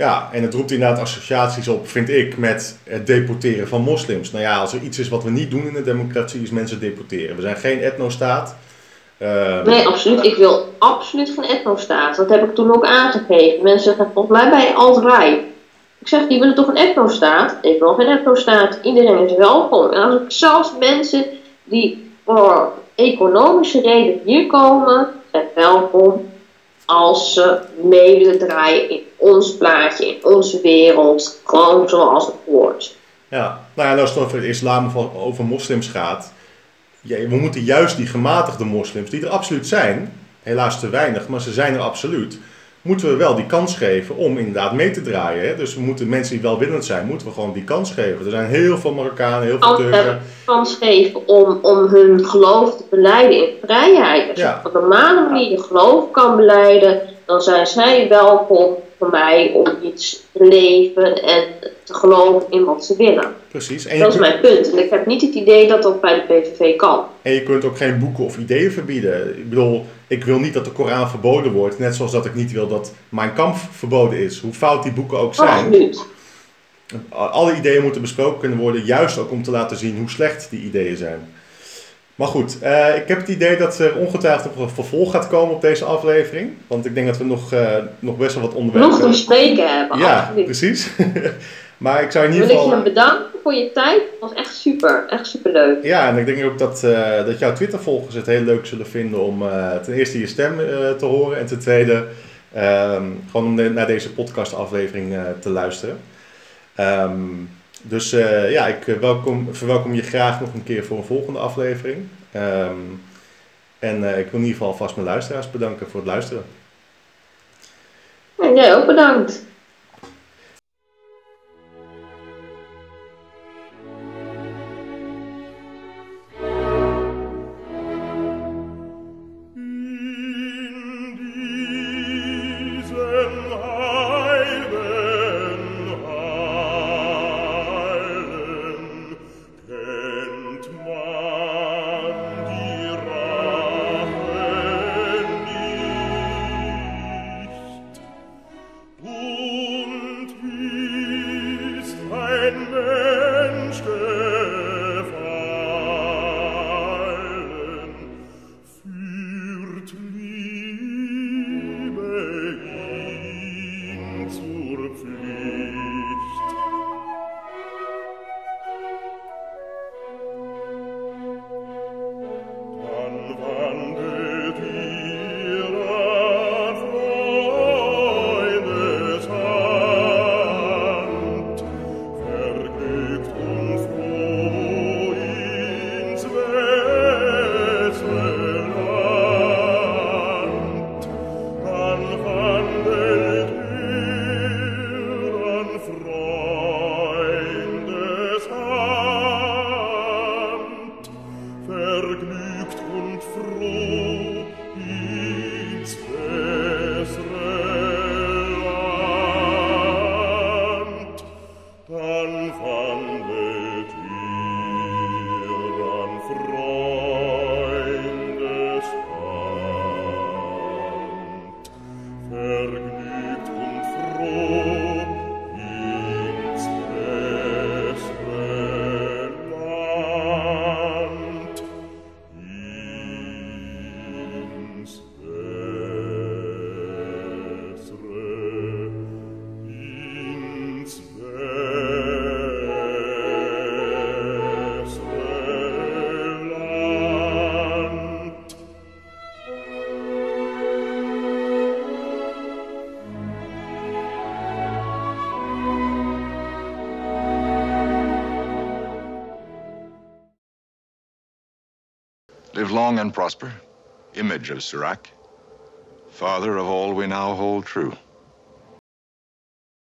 Ja, en het roept inderdaad associaties op, vind ik, met het deporteren van moslims. Nou ja, als er iets is wat we niet doen in de democratie, is mensen deporteren. We zijn geen etnostaat. Uh, Nee, absoluut. Ik wil absoluut geen etnostaat. Dat heb ik toen ook aangegeven. Mensen zeggen volgens mij bij alt-right. Ik zeg, die willen toch een etnostaat? Ik wil geen etnostaat. Iedereen is welkom. En als ik zelfs mensen die voor economische reden hier komen, zijn welkom als ze mee willen draaien in ons plaatje, in onze wereld, gewoon zoals het hoort. Ja, nou ja, als het over de islam of over moslims gaat, ja, we moeten juist die gematigde moslims, die er absoluut zijn, helaas te weinig, maar ze zijn er absoluut, moeten we wel die kans geven om inderdaad mee te draaien. Hè? Dus we moeten mensen die welwillend zijn, moeten we gewoon die kans geven. Er zijn heel veel Marokkanen, heel veel Turken. kans geven om, om hun geloof te beleiden in vrijheid. Als Ja. je op een normale manier je geloof kan beleiden, dan zijn zij welkom voor mij om iets te leven en te geloven in wat ze willen. Precies. En Dat is kunt, mijn punt. En ik heb niet het idee dat dat bij de PVV kan. en je kunt ook geen boeken of ideeën verbieden. Ik bedoel, ik wil niet dat de Koran verboden wordt, net zoals dat ik niet wil dat mijn kamp verboden is. Hoe fout die boeken ook zijn. Absoluut. Alle ideeën moeten besproken kunnen worden, juist ook om te laten zien hoe slecht die ideeën zijn. Maar goed, eh, ik heb het idee dat er ongetwijfeld nog een vervolg gaat komen op deze aflevering. Want ik denk dat we nog, eh, nog best wel wat onderwerpen Nog te bespreken hebben. Ja, absoluut. precies. maar ik zou in Wil ieder ik je geval... bedanken voor je tijd. Het was echt super. Echt super leuk. Ja, en ik denk ook dat, eh, dat jouw Twitter-volgers het heel leuk zullen vinden om ten eerste je stem te horen. En ten tweede ehm, gewoon om de- naar deze podcast-aflevering te luisteren. Ehm, dus eh, ja, ik eh, welkom, verwelkom je graag nog een keer voor een volgende aflevering. Ehm, en eh, ik wil in ieder geval vast mijn luisteraars bedanken voor het luisteren. En jij ook bedankt. Live long and prosper, image of Sirac, father of all we now hold true.